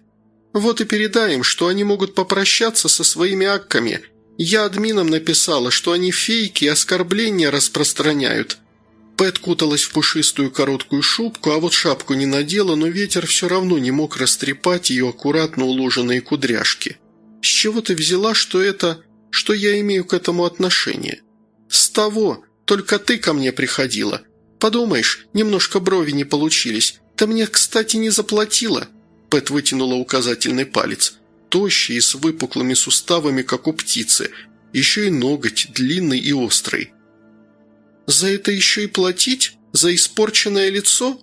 «Вот и передай им, что они могут попрощаться со своими акками. Я админам написала, что они фейки и оскорбления распространяют». Пэт куталась в пушистую короткую шубку, а вот шапку не надела, но ветер все равно не мог растрепать ее аккуратно уложенные кудряшки. «С чего ты взяла, что это... что я имею к этому отношение?» «С того. Только ты ко мне приходила. Подумаешь, немножко брови не получились. Ты мне, кстати, не заплатила». Пэт вытянула указательный палец. Тощий и с выпуклыми суставами, как у птицы. Еще и ноготь, длинный и острый. «За это еще и платить? За испорченное лицо?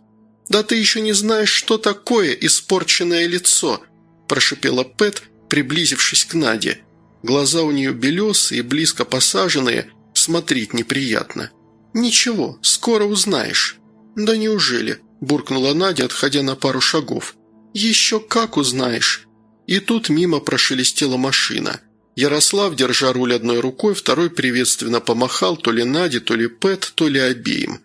Да ты еще не знаешь, что такое испорченное лицо!» прошипела Пэт, приблизившись к Наде. Глаза у нее белесые, близко посаженные, смотреть неприятно. «Ничего, скоро узнаешь». «Да неужели?» – буркнула Надя, отходя на пару шагов. «Еще как узнаешь». И тут мимо прошелестела машина. Ярослав, держа руль одной рукой, второй приветственно помахал то ли Наде, то ли Пэт, то ли обеим.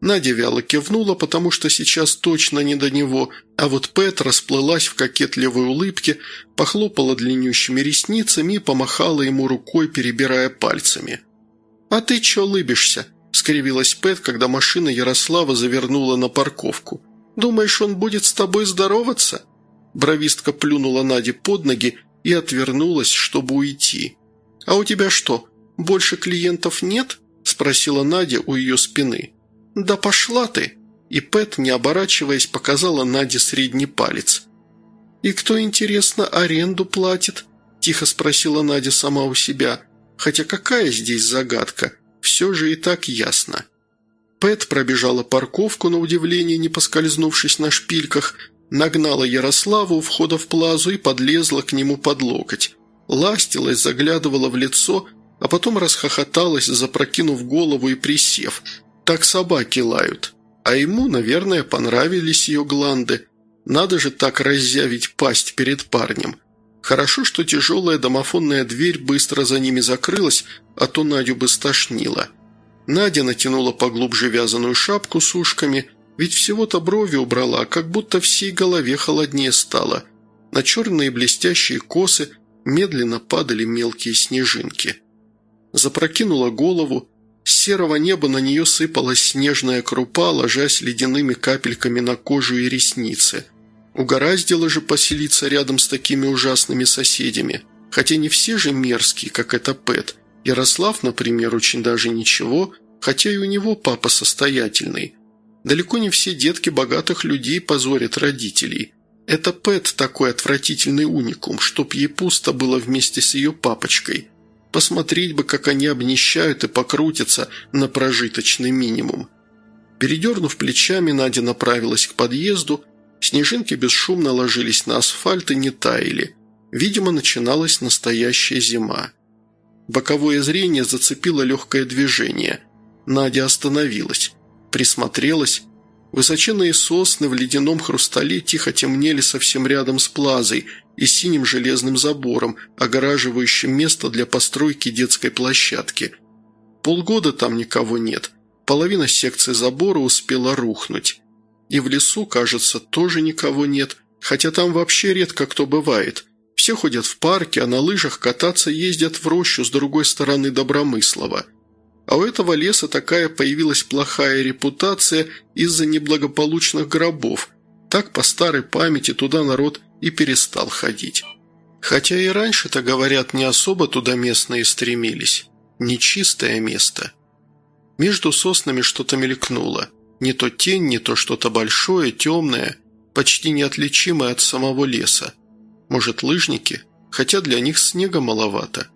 Надя вяло кивнула, потому что сейчас точно не до него, а вот Пэт расплылась в кокетливой улыбке, похлопала длиннющими ресницами и помахала ему рукой, перебирая пальцами. «А ты чё лыбишься?» – скривилась Пэт, когда машина Ярослава завернула на парковку. «Думаешь, он будет с тобой здороваться?» Бровистка плюнула Наде под ноги и отвернулась, чтобы уйти. «А у тебя что, больше клиентов нет?» – спросила Надя у ее спины. «Да пошла ты!» И Пэт, не оборачиваясь, показала Наде средний палец. «И кто, интересно, аренду платит?» – тихо спросила Надя сама у себя. «Хотя какая здесь загадка? Все же и так ясно». Пэт пробежала парковку, на удивление не поскользнувшись на шпильках – Нагнала Ярославу у входа в плазу и подлезла к нему под локоть. Ластилась, заглядывала в лицо, а потом расхохоталась, запрокинув голову и присев. Так собаки лают. А ему, наверное, понравились ее гланды. Надо же так разъявить пасть перед парнем. Хорошо, что тяжелая домофонная дверь быстро за ними закрылась, а то Надю бы стошнило. Надя натянула поглубже вязаную шапку с ушками – ведь всего-то брови убрала, как будто всей голове холоднее стало. На черные блестящие косы медленно падали мелкие снежинки. Запрокинула голову, с серого неба на нее сыпалась снежная крупа, ложась ледяными капельками на кожу и ресницы. Угораздило же поселиться рядом с такими ужасными соседями. Хотя не все же мерзкие, как это Пэт. Ярослав, например, очень даже ничего, хотя и у него папа состоятельный – Далеко не все детки богатых людей позорят родителей. Это Пэт такой отвратительный уникум, чтоб ей пусто было вместе с ее папочкой. Посмотреть бы, как они обнищают и покрутятся на прожиточный минимум. Передернув плечами, Надя направилась к подъезду. Снежинки бесшумно ложились на асфальт и не таяли. Видимо, начиналась настоящая зима. Боковое зрение зацепило легкое движение. Надя остановилась присмотрелась. Высоченные сосны в ледяном хрустале тихо темнели совсем рядом с плазой и синим железным забором, огораживающим место для постройки детской площадки. Полгода там никого нет. Половина секции забора успела рухнуть. И в лесу, кажется, тоже никого нет, хотя там вообще редко кто бывает. Все ходят в парке, а на лыжах кататься ездят в рощу с другой стороны Добромыслова – а у этого леса такая появилась плохая репутация из-за неблагополучных гробов. Так по старой памяти туда народ и перестал ходить. Хотя и раньше-то, говорят, не особо туда местные стремились. Нечистое место. Между соснами что-то мелькнуло. Не то тень, не то что-то большое, темное, почти неотличимое от самого леса. Может, лыжники? Хотя для них снега маловато.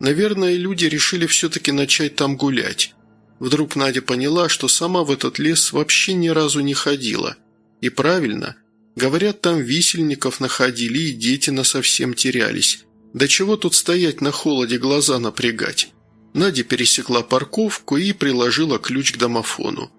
Наверное, люди решили все-таки начать там гулять. Вдруг Надя поняла, что сама в этот лес вообще ни разу не ходила. И правильно. Говорят, там висельников находили и дети насовсем терялись. Да чего тут стоять на холоде глаза напрягать? Надя пересекла парковку и приложила ключ к домофону.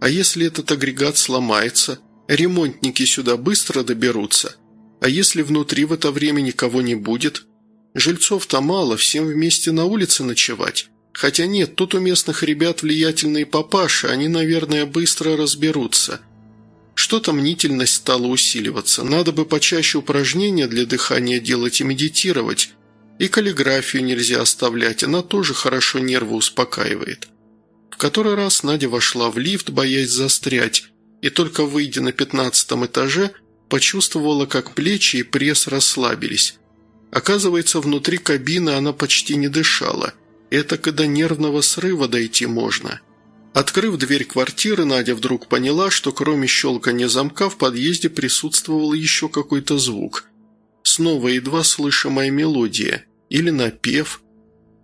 А если этот агрегат сломается? Ремонтники сюда быстро доберутся. А если внутри в это время никого не будет – Жильцов-то мало, всем вместе на улице ночевать. Хотя нет, тут у местных ребят влиятельные папаши, они, наверное, быстро разберутся. Что-то мнительность стала усиливаться. Надо бы почаще упражнения для дыхания делать и медитировать. И каллиграфию нельзя оставлять, она тоже хорошо нервы успокаивает. В который раз Надя вошла в лифт, боясь застрять, и только выйдя на пятнадцатом этаже, почувствовала, как плечи и пресс расслабились. Оказывается, внутри кабины она почти не дышала. Это когда нервного срыва дойти можно. Открыв дверь квартиры, Надя вдруг поняла, что кроме щелкания замка в подъезде присутствовал еще какой-то звук. Снова едва слышимая мелодия. Или напев.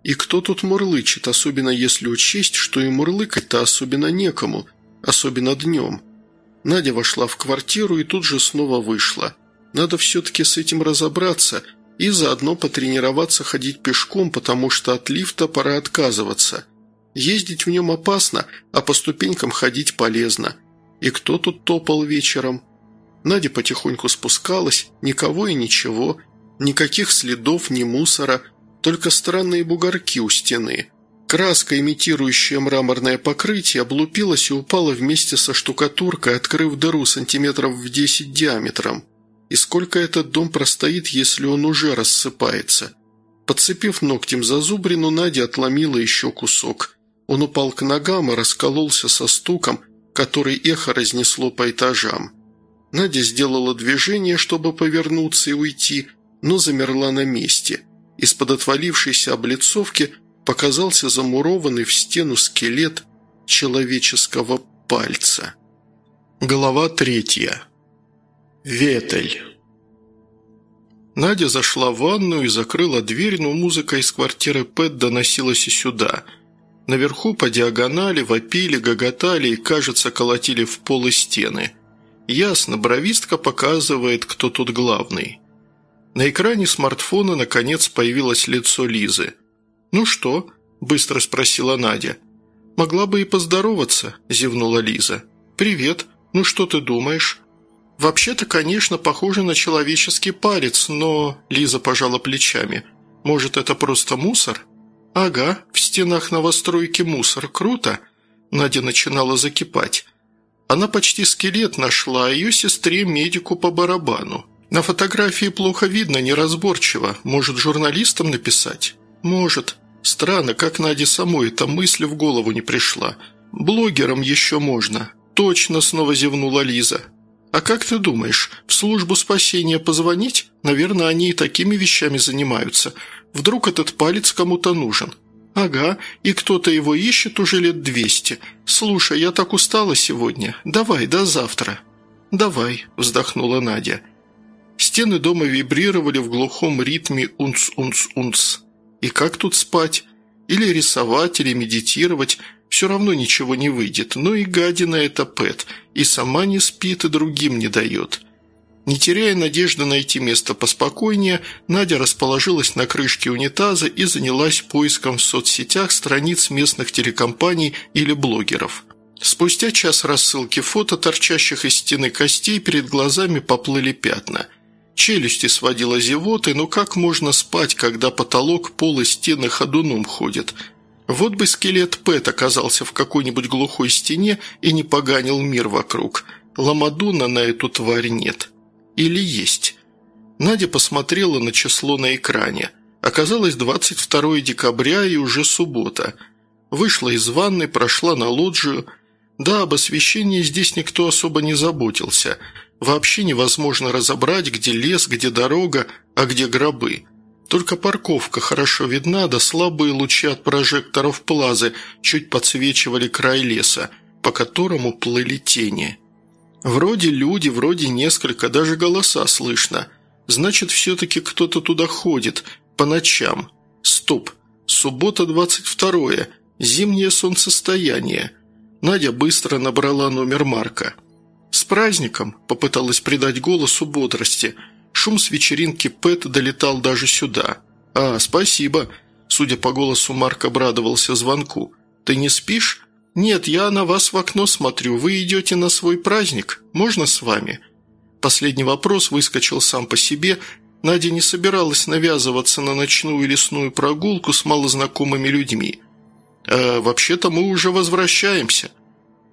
И кто тут мурлычет, особенно если учесть, что и мурлыкать-то особенно некому, особенно днем. Надя вошла в квартиру и тут же снова вышла. Надо все-таки с этим разобраться и заодно потренироваться ходить пешком, потому что от лифта пора отказываться – Ездить в нем опасно, а по ступенькам ходить полезно. И кто тут топал вечером? Надя потихоньку спускалась, никого и ничего, никаких следов, ни мусора, только странные бугорки у стены. Краска, имитирующая мраморное покрытие, облупилась и упала вместе со штукатуркой, открыв дыру сантиметров в 10 диаметром. И сколько этот дом простоит, если он уже рассыпается? Подцепив ногтем зазубрину, Надя отломила еще кусок. Он упал к ногам и раскололся со стуком, который эхо разнесло по этажам. Надя сделала движение, чтобы повернуться и уйти, но замерла на месте. Из-под отвалившейся облицовки показался замурованный в стену скелет человеческого пальца. Глава третья. Ветель. Надя зашла в ванную и закрыла дверь, но музыка из квартиры Пэт доносилась и сюда – Наверху по диагонали вопили, гоготали и, кажется, колотили в пол и стены. Ясно, бровистка показывает, кто тут главный. На экране смартфона, наконец, появилось лицо Лизы. «Ну что?» – быстро спросила Надя. «Могла бы и поздороваться», – зевнула Лиза. «Привет. Ну что ты думаешь?» «Вообще-то, конечно, похоже на человеческий палец, но...» – Лиза пожала плечами. «Может, это просто мусор?» «Ага, в стенах новостройки мусор. Круто!» Надя начинала закипать. Она почти скелет нашла, а ее сестре медику по барабану. На фотографии плохо видно, неразборчиво. Может, журналистам написать? Может. Странно, как Наде самой эта мысль в голову не пришла. Блогерам еще можно. Точно, снова зевнула Лиза. А как ты думаешь, в службу спасения позвонить? Наверное, они и такими вещами занимаются. Вдруг этот палец кому-то нужен?» «Ага, и кто-то его ищет уже лет двести. Слушай, я так устала сегодня. Давай, до завтра». «Давай», – вздохнула Надя. Стены дома вибрировали в глухом ритме «унц-унц-унц». И как тут спать? Или рисовать, или медитировать? Все равно ничего не выйдет. Ну и гадина это Пэт. И сама не спит, и другим не дает. Не теряя надежды найти место поспокойнее, Надя расположилась на крышке унитаза и занялась поиском в соцсетях страниц местных телекомпаний или блогеров. Спустя час рассылки фото, торчащих из стены костей, перед глазами поплыли пятна. Челюсти сводила зевоты, но как можно спать, когда потолок, пол и стены ходуном ходят? Вот бы скелет Пэт оказался в какой-нибудь глухой стене и не поганил мир вокруг. Ламадуна на эту тварь нет. Или есть? Надя посмотрела на число на экране. Оказалось 22 декабря и уже суббота. Вышла из ванны, прошла на лоджию. Да, об освещении здесь никто особо не заботился. Вообще невозможно разобрать, где лес, где дорога, а где гробы. Только парковка хорошо видна, да слабые лучи от прожекторов плазы чуть подсвечивали край леса, по которому плыли тени. Вроде люди, вроде несколько, даже голоса слышно. Значит, все-таки кто-то туда ходит, по ночам. Стоп. Суббота 22 Зимнее солнцестояние. Надя быстро набрала номер Марка. «С праздником!» – попыталась придать голосу бодрости. Шум с вечеринки Пэт долетал даже сюда. «А, спасибо!» – судя по голосу, Марк обрадовался звонку. «Ты не спишь?» «Нет, я на вас в окно смотрю. Вы идете на свой праздник. Можно с вами?» Последний вопрос выскочил сам по себе. Надя не собиралась навязываться на ночную лесную прогулку с малознакомыми людьми. «Э, «Вообще-то мы уже возвращаемся».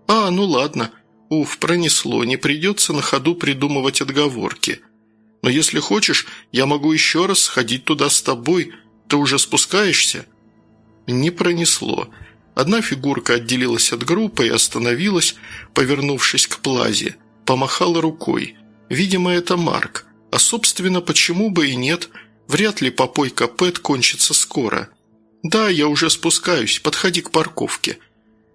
«А, ну ладно. Уф, пронесло, не придется на ходу придумывать отговорки. Но если хочешь, я могу еще раз сходить туда с тобой. Ты уже спускаешься?» Не пронесло. Одна фигурка отделилась от группы и остановилась, повернувшись к плазе. Помахала рукой. Видимо, это Марк. А, собственно, почему бы и нет? Вряд ли попойка Пэт кончится скоро. «Да, я уже спускаюсь. Подходи к парковке».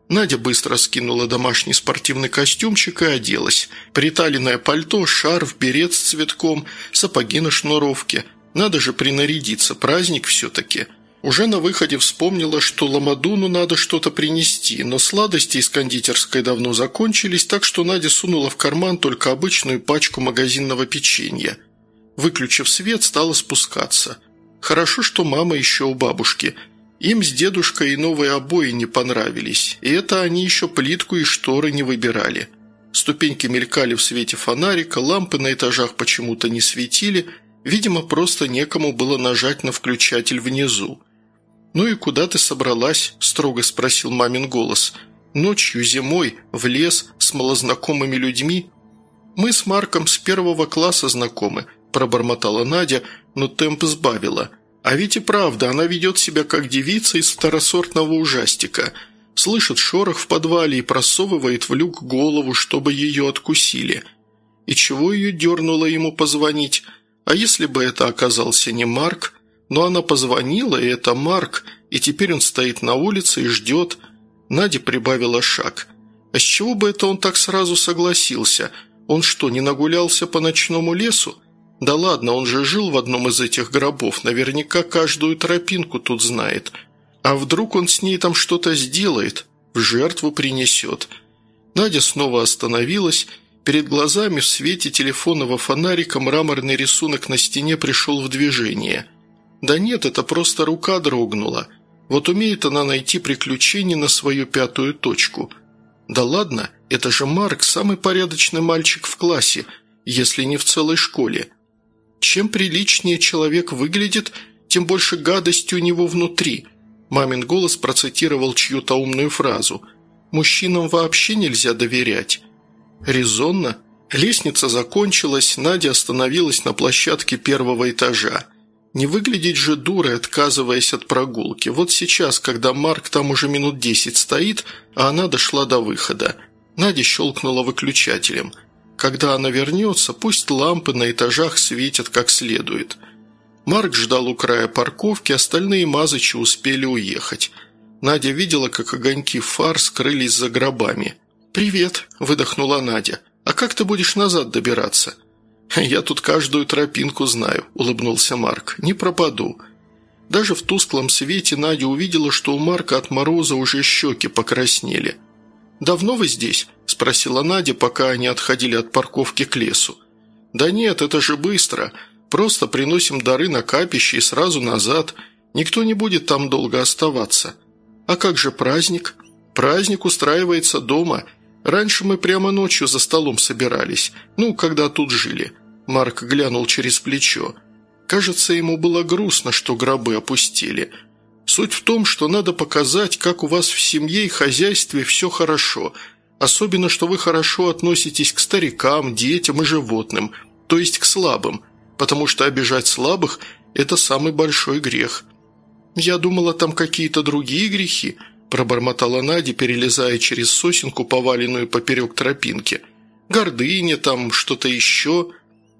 Надя быстро скинула домашний спортивный костюмчик и оделась. Приталенное пальто, шарф, берет с цветком, сапоги на шнуровке. Надо же принарядиться, праздник все-таки. Уже на выходе вспомнила, что Ламадуну надо что-то принести, но сладости из кондитерской давно закончились, так что Надя сунула в карман только обычную пачку магазинного печенья. Выключив свет, стала спускаться. Хорошо, что мама еще у бабушки. Им с дедушкой и новые обои не понравились, и это они еще плитку и шторы не выбирали. Ступеньки мелькали в свете фонарика, лампы на этажах почему-то не светили, видимо, просто некому было нажать на включатель внизу. «Ну и куда ты собралась?» – строго спросил мамин голос. «Ночью, зимой, в лес, с малознакомыми людьми?» «Мы с Марком с первого класса знакомы», – пробормотала Надя, но темп сбавила. «А ведь и правда, она ведет себя как девица из второсортного ужастика. Слышит шорох в подвале и просовывает в люк голову, чтобы ее откусили. И чего ее дернуло ему позвонить? А если бы это оказался не Марк?» Но она позвонила, и это Марк, и теперь он стоит на улице и ждет. Надя прибавила шаг. А с чего бы это он так сразу согласился? Он что, не нагулялся по ночному лесу? Да ладно, он же жил в одном из этих гробов, наверняка каждую тропинку тут знает. А вдруг он с ней там что-то сделает, в жертву принесет? Надя снова остановилась. Перед глазами в свете телефонного фонарика мраморный рисунок на стене пришел в движение – да нет, это просто рука дрогнула. Вот умеет она найти приключения на свою пятую точку. Да ладно, это же Марк, самый порядочный мальчик в классе, если не в целой школе. Чем приличнее человек выглядит, тем больше гадости у него внутри. Мамин голос процитировал чью-то умную фразу. «Мужчинам вообще нельзя доверять». Резонно. Лестница закончилась, Надя остановилась на площадке первого этажа. Не выглядеть же дурой, отказываясь от прогулки. Вот сейчас, когда Марк там уже минут десять стоит, а она дошла до выхода. Надя щелкнула выключателем. Когда она вернется, пусть лампы на этажах светят как следует. Марк ждал у края парковки, остальные мазычи успели уехать. Надя видела, как огоньки фар скрылись за гробами. «Привет», – выдохнула Надя. «А как ты будешь назад добираться?» «Я тут каждую тропинку знаю», – улыбнулся Марк. «Не пропаду». Даже в тусклом свете Надя увидела, что у Марка от мороза уже щеки покраснели. «Давно вы здесь?» – спросила Надя, пока они отходили от парковки к лесу. «Да нет, это же быстро. Просто приносим дары на капище и сразу назад. Никто не будет там долго оставаться. А как же праздник? Праздник устраивается дома. Раньше мы прямо ночью за столом собирались, ну, когда тут жили. Марк глянул через плечо. Кажется, ему было грустно, что гробы опустили. Суть в том, что надо показать, как у вас в семье и хозяйстве все хорошо. Особенно, что вы хорошо относитесь к старикам, детям и животным, то есть к слабым, потому что обижать слабых – это самый большой грех. Я думала, там какие-то другие грехи, пробормотала Надя, перелезая через сосенку, поваленную поперек тропинки. Гордыня там, что-то еще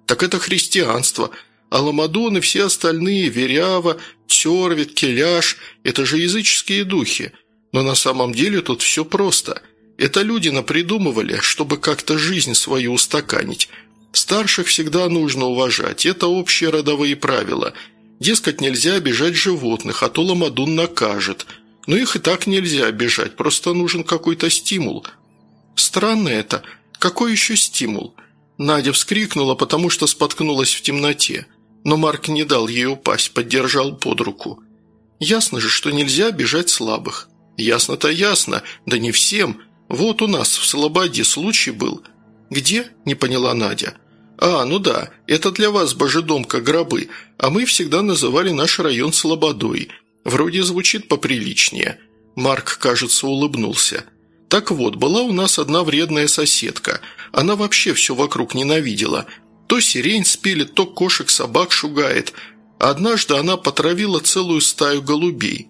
так это христианство, а Ламадон и все остальные, Верява, Тервит, Келяш – это же языческие духи. Но на самом деле тут все просто. Это люди напридумывали, чтобы как-то жизнь свою устаканить. Старших всегда нужно уважать, это общие родовые правила. Дескать, нельзя обижать животных, а то Ламадун накажет. Но их и так нельзя обижать, просто нужен какой-то стимул. Странно это. Какой еще стимул? Надя вскрикнула, потому что споткнулась в темноте. Но Марк не дал ей упасть, поддержал под руку. «Ясно же, что нельзя обижать слабых». «Ясно-то ясно, да не всем. Вот у нас в Слободе случай был». «Где?» – не поняла Надя. «А, ну да, это для вас божедомка гробы, а мы всегда называли наш район Слободой. Вроде звучит поприличнее». Марк, кажется, улыбнулся. «Так вот, была у нас одна вредная соседка. Она вообще все вокруг ненавидела. То сирень спилит, то кошек собак шугает. Однажды она потравила целую стаю голубей.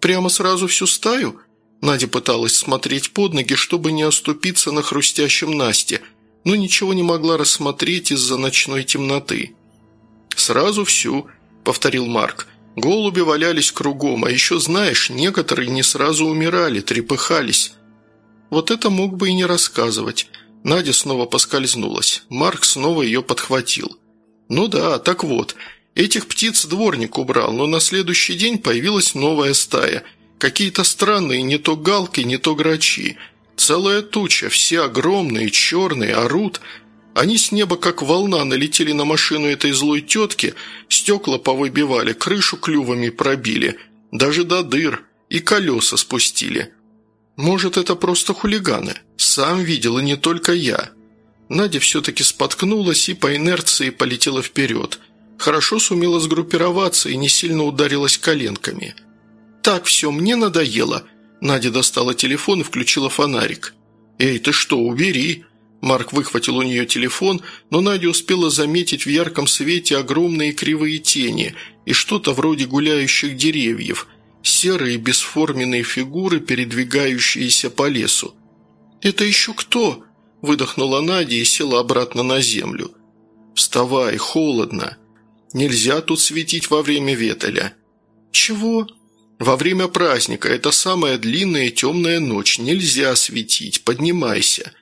Прямо сразу всю стаю?» Надя пыталась смотреть под ноги, чтобы не оступиться на хрустящем Насте, но ничего не могла рассмотреть из-за ночной темноты. «Сразу всю», — повторил Марк. «Голуби валялись кругом, а еще, знаешь, некоторые не сразу умирали, трепыхались». Вот это мог бы и не рассказывать. Надя снова поскользнулась. Марк снова ее подхватил. «Ну да, так вот, этих птиц дворник убрал, но на следующий день появилась новая стая — Какие-то странные не то галки, не то грачи. Целая туча, все огромные, черные, орут. Они с неба как волна налетели на машину этой злой тетки, стекла повыбивали, крышу клювами пробили, даже до дыр, и колеса спустили. Может, это просто хулиганы? Сам видел, и не только я. Надя все-таки споткнулась и по инерции полетела вперед. Хорошо сумела сгруппироваться и не сильно ударилась коленками – «Так, все, мне надоело». Надя достала телефон и включила фонарик. «Эй, ты что, убери!» Марк выхватил у нее телефон, но Надя успела заметить в ярком свете огромные кривые тени и что-то вроде гуляющих деревьев, серые бесформенные фигуры, передвигающиеся по лесу. «Это еще кто?» – выдохнула Надя и села обратно на землю. «Вставай, холодно. Нельзя тут светить во время ветеля». «Чего?» Во время праздника это самая длинная темная ночь, нельзя светить, поднимайся».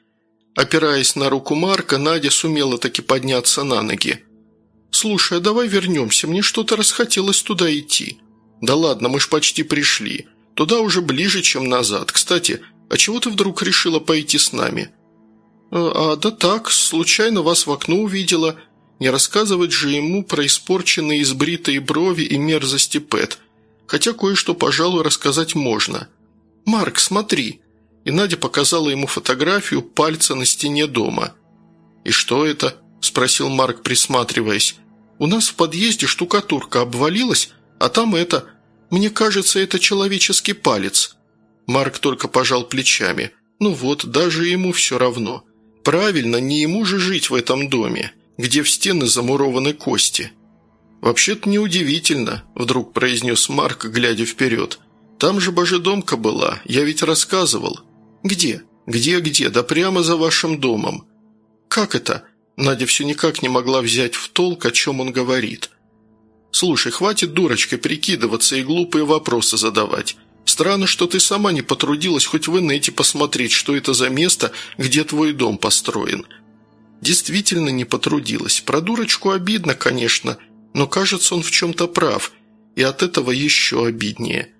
Опираясь на руку Марка, Надя сумела таки подняться на ноги. «Слушай, а давай вернемся, мне что-то расхотелось туда идти». «Да ладно, мы ж почти пришли. Туда уже ближе, чем назад. Кстати, а чего ты вдруг решила пойти с нами?» «А, да так, случайно вас в окно увидела. Не рассказывать же ему про испорченные избритые брови и мерзости Пэт хотя кое-что, пожалуй, рассказать можно. «Марк, смотри!» И Надя показала ему фотографию пальца на стене дома. «И что это?» – спросил Марк, присматриваясь. «У нас в подъезде штукатурка обвалилась, а там это... Мне кажется, это человеческий палец». Марк только пожал плечами. «Ну вот, даже ему все равно. Правильно, не ему же жить в этом доме, где в стены замурованы кости». «Вообще-то неудивительно», – вдруг произнес Марк, глядя вперед. «Там же божедомка была, я ведь рассказывал». «Где?» «Где-где? Да прямо за вашим домом». «Как это?» Надя все никак не могла взять в толк, о чем он говорит. «Слушай, хватит дурочкой прикидываться и глупые вопросы задавать. Странно, что ты сама не потрудилась хоть в инете посмотреть, что это за место, где твой дом построен». Действительно не потрудилась. Про дурочку обидно, конечно, – но кажется, он в чем-то прав, и от этого еще обиднее.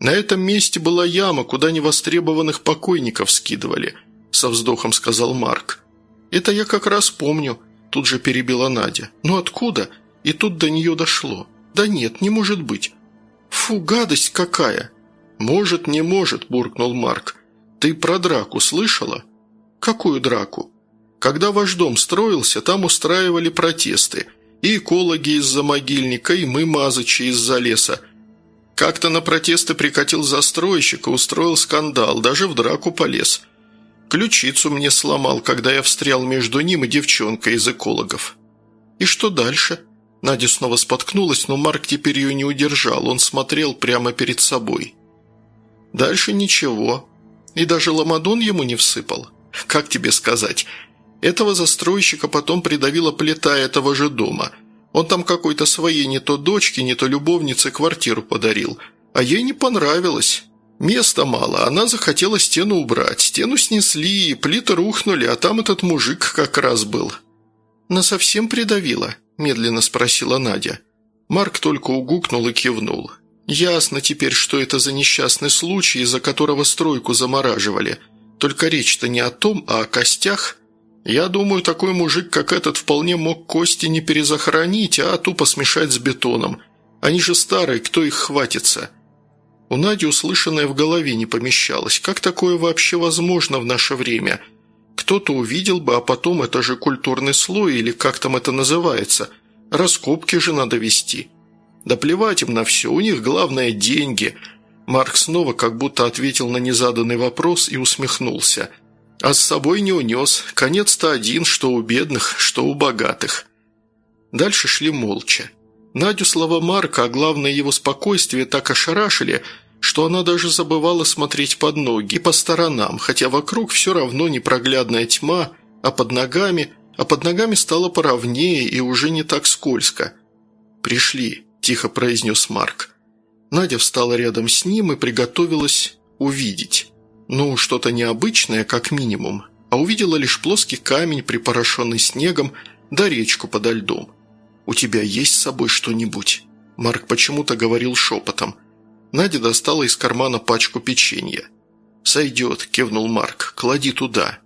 На этом месте была яма, куда невостребованных покойников скидывали, со вздохом сказал Марк. Это я как раз помню, тут же перебила Надя. Ну откуда? И тут до нее дошло. Да нет, не может быть. Фу, гадость какая! Может, не может, буркнул Марк. Ты про драку слышала? Какую драку? Когда ваш дом строился, там устраивали протесты – и экологи из-за могильника, и мы, мазычи, из-за леса. Как-то на протесты прикатил застройщик и устроил скандал, даже в драку полез. Ключицу мне сломал, когда я встрял между ним и девчонкой из экологов. И что дальше? Надя снова споткнулась, но Марк теперь ее не удержал, он смотрел прямо перед собой. Дальше ничего. И даже ламадон ему не всыпал. Как тебе сказать? Этого застройщика потом придавила плита этого же дома. Он там какой-то своей не то дочке, не то любовнице квартиру подарил. А ей не понравилось. Места мало, она захотела стену убрать. Стену снесли, плиты рухнули, а там этот мужик как раз был. совсем придавила?» – медленно спросила Надя. Марк только угукнул и кивнул. «Ясно теперь, что это за несчастный случай, из-за которого стройку замораживали. Только речь-то не о том, а о костях». Я думаю, такой мужик, как этот, вполне мог кости не перезахоронить, а тупо смешать с бетоном. Они же старые, кто их хватится?» У Нади услышанное в голове не помещалось. Как такое вообще возможно в наше время? Кто-то увидел бы, а потом это же культурный слой, или как там это называется. Раскопки же надо вести. Да плевать им на все, у них главное деньги. Марк снова как будто ответил на незаданный вопрос и усмехнулся. А с собой не унес. Конец-то один, что у бедных, что у богатых. Дальше шли молча. Надю слова Марка, а главное его спокойствие, так ошарашили, что она даже забывала смотреть под ноги по сторонам, хотя вокруг все равно непроглядная тьма, а под ногами, а под ногами стало поровнее и уже не так скользко. «Пришли», – тихо произнес Марк. Надя встала рядом с ним и приготовилась увидеть. Ну, что-то необычное, как минимум, а увидела лишь плоский камень, припорошенный снегом, да речку подо льдом. «У тебя есть с собой что-нибудь?» Марк почему-то говорил шепотом. Надя достала из кармана пачку печенья. «Сойдет», – кивнул Марк, – «клади туда».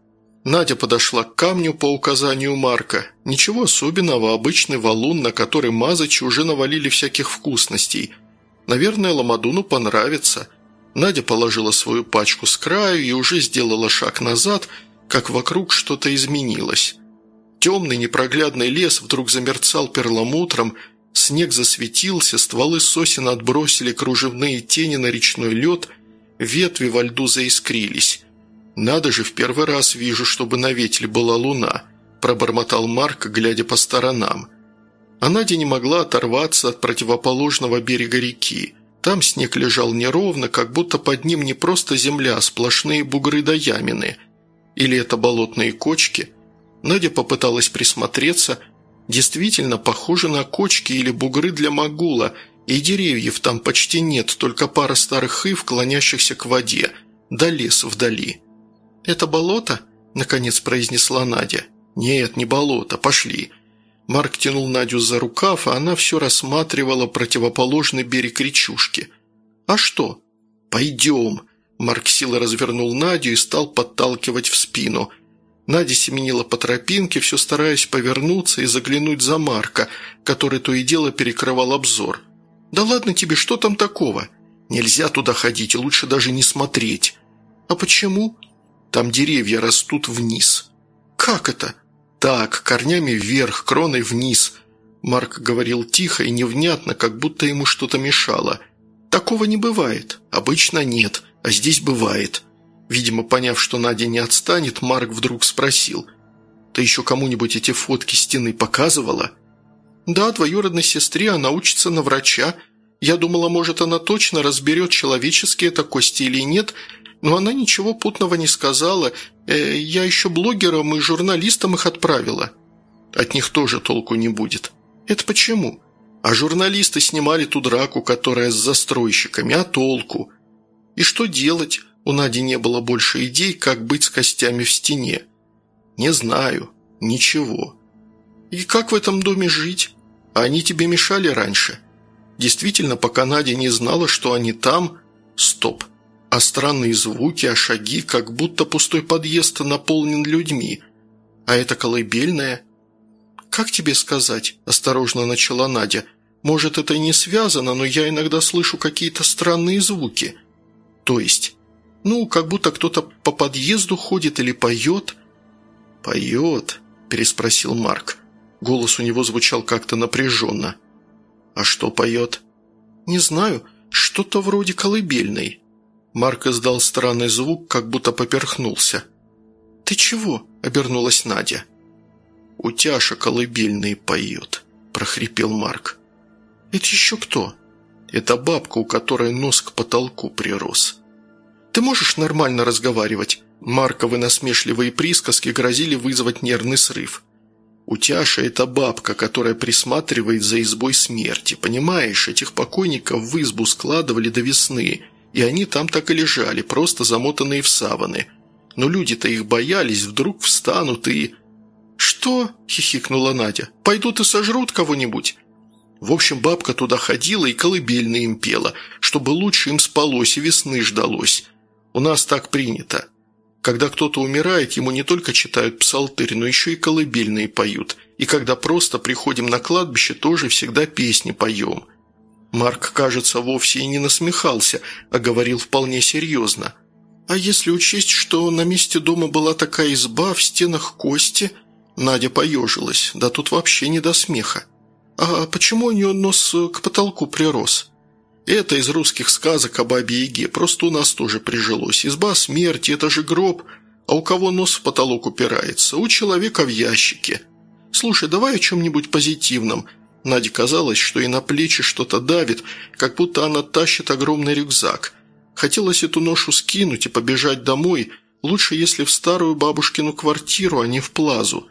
Надя подошла к камню по указанию Марка. Ничего особенного, обычный валун, на который мазачи уже навалили всяких вкусностей – Наверное, Ламадуну понравится. Надя положила свою пачку с краю и уже сделала шаг назад, как вокруг что-то изменилось. Темный непроглядный лес вдруг замерцал перламутром, снег засветился, стволы сосен отбросили кружевные тени на речной лед, ветви во льду заискрились. «Надо же, в первый раз вижу, чтобы на ветле была луна», – пробормотал Марк, глядя по сторонам – а Надя не могла оторваться от противоположного берега реки. Там снег лежал неровно, как будто под ним не просто земля, а сплошные бугры да ямины. Или это болотные кочки? Надя попыталась присмотреться. Действительно, похоже на кочки или бугры для магула, и деревьев там почти нет, только пара старых ив, клонящихся к воде, да лес вдали. «Это болото?» – наконец произнесла Надя. «Нет, не болото, пошли». Марк тянул Надю за рукав, а она все рассматривала противоположный берег речушки. «А что?» «Пойдем!» Марк силой развернул Надю и стал подталкивать в спину. Надя семенила по тропинке, все стараясь повернуться и заглянуть за Марка, который то и дело перекрывал обзор. «Да ладно тебе, что там такого? Нельзя туда ходить, лучше даже не смотреть». «А почему?» «Там деревья растут вниз». «Как это?» «Так, корнями вверх, кроной вниз». Марк говорил тихо и невнятно, как будто ему что-то мешало. «Такого не бывает. Обычно нет, а здесь бывает». Видимо, поняв, что Надя не отстанет, Марк вдруг спросил. «Ты еще кому-нибудь эти фотки стены показывала?» «Да, двоюродной сестре она учится на врача. Я думала, может, она точно разберет, человеческие это кости или нет, но она ничего путного не сказала. Э, я еще блогерам и журналистам их отправила. От них тоже толку не будет. Это почему? А журналисты снимали ту драку, которая с застройщиками, а толку? И что делать? У Нади не было больше идей, как быть с костями в стене. Не знаю. Ничего. И как в этом доме жить? А они тебе мешали раньше? Действительно, пока Надя не знала, что они там... Стоп а странные звуки, а шаги, как будто пустой подъезд наполнен людьми. А это колыбельная? «Как тебе сказать?» – осторожно начала Надя. «Может, это не связано, но я иногда слышу какие-то странные звуки». «То есть?» «Ну, как будто кто-то по подъезду ходит или поет». «Поет?» – переспросил Марк. Голос у него звучал как-то напряженно. «А что поет?» «Не знаю, что-то вроде колыбельной». Марк издал странный звук, как будто поперхнулся. «Ты чего?» – обернулась Надя. «Утяша колыбельные поет», – прохрипел Марк. «Это еще кто?» «Это бабка, у которой нос к потолку прирос». «Ты можешь нормально разговаривать?» Марковы насмешливые присказки грозили вызвать нервный срыв. «Утяша – это бабка, которая присматривает за избой смерти. Понимаешь, этих покойников в избу складывали до весны – и они там так и лежали, просто замотанные в саваны. Но люди-то их боялись, вдруг встанут и... «Что?» – хихикнула Надя. «Пойдут и сожрут кого-нибудь?» В общем, бабка туда ходила и колыбельные им пела, чтобы лучше им спалось и весны ждалось. У нас так принято. Когда кто-то умирает, ему не только читают псалтырь, но еще и колыбельные поют. И когда просто приходим на кладбище, тоже всегда песни поем. Марк, кажется, вовсе и не насмехался, а говорил вполне серьезно. «А если учесть, что на месте дома была такая изба, в стенах кости...» Надя поежилась, да тут вообще не до смеха. «А почему у нее нос к потолку прирос?» Это из русских сказок о бабе Яге, просто у нас тоже прижилось. Изба смерти, это же гроб, а у кого нос в потолок упирается? У человека в ящике. Слушай, давай о чем-нибудь позитивном. Наде казалось, что и на плечи что-то давит, как будто она тащит огромный рюкзак. Хотелось эту ношу скинуть и побежать домой, лучше если в старую бабушкину квартиру, а не в плазу.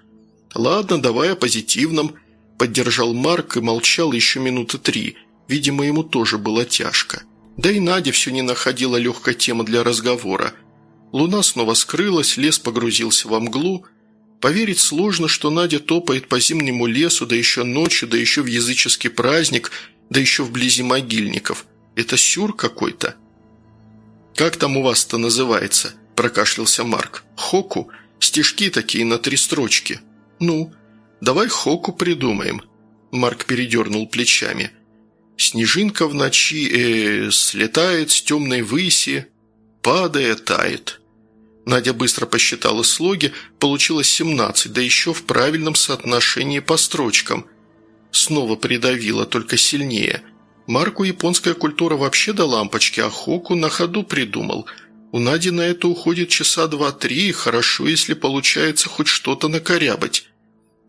«Ладно, давай о позитивном», – поддержал Марк и молчал еще минуты три – Видимо, ему тоже было тяжко. Да и Надя все не находила легкой темы для разговора. Луна снова скрылась, лес погрузился во мглу. Поверить сложно, что Надя топает по зимнему лесу, да еще ночью, да еще в языческий праздник, да еще вблизи могильников. Это сюр какой-то. «Как там у вас-то называется?» – прокашлялся Марк. «Хоку? Стишки такие на три строчки». «Ну, давай хоку придумаем». Марк передернул плечами – Снежинка в ночи э, слетает с темной выси, падая, тает. Надя быстро посчитала слоги, получилось 17, да еще в правильном соотношении по строчкам. Снова придавила, только сильнее. Марку японская культура вообще до лампочки, а Хоку на ходу придумал. У Нади на это уходит часа два-три, хорошо, если получается хоть что-то накорябать.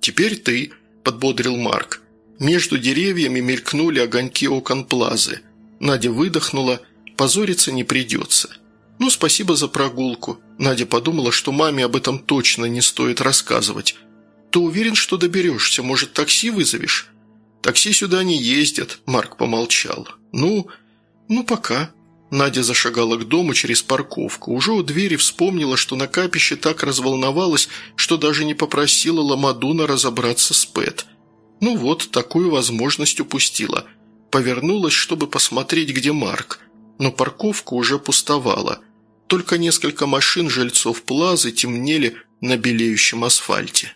«Теперь ты», – подбодрил Марк. Между деревьями мелькнули огоньки окон плазы. Надя выдохнула, позориться не придется. «Ну, спасибо за прогулку». Надя подумала, что маме об этом точно не стоит рассказывать. «Ты уверен, что доберешься? Может, такси вызовешь?» «Такси сюда не ездят», – Марк помолчал. «Ну, ну пока». Надя зашагала к дому через парковку. Уже у двери вспомнила, что на капище так разволновалась, что даже не попросила Ламадуна разобраться с Пэт – ну вот, такую возможность упустила. Повернулась, чтобы посмотреть, где Марк. Но парковка уже пустовала. Только несколько машин жильцов Плазы темнели на белеющем асфальте.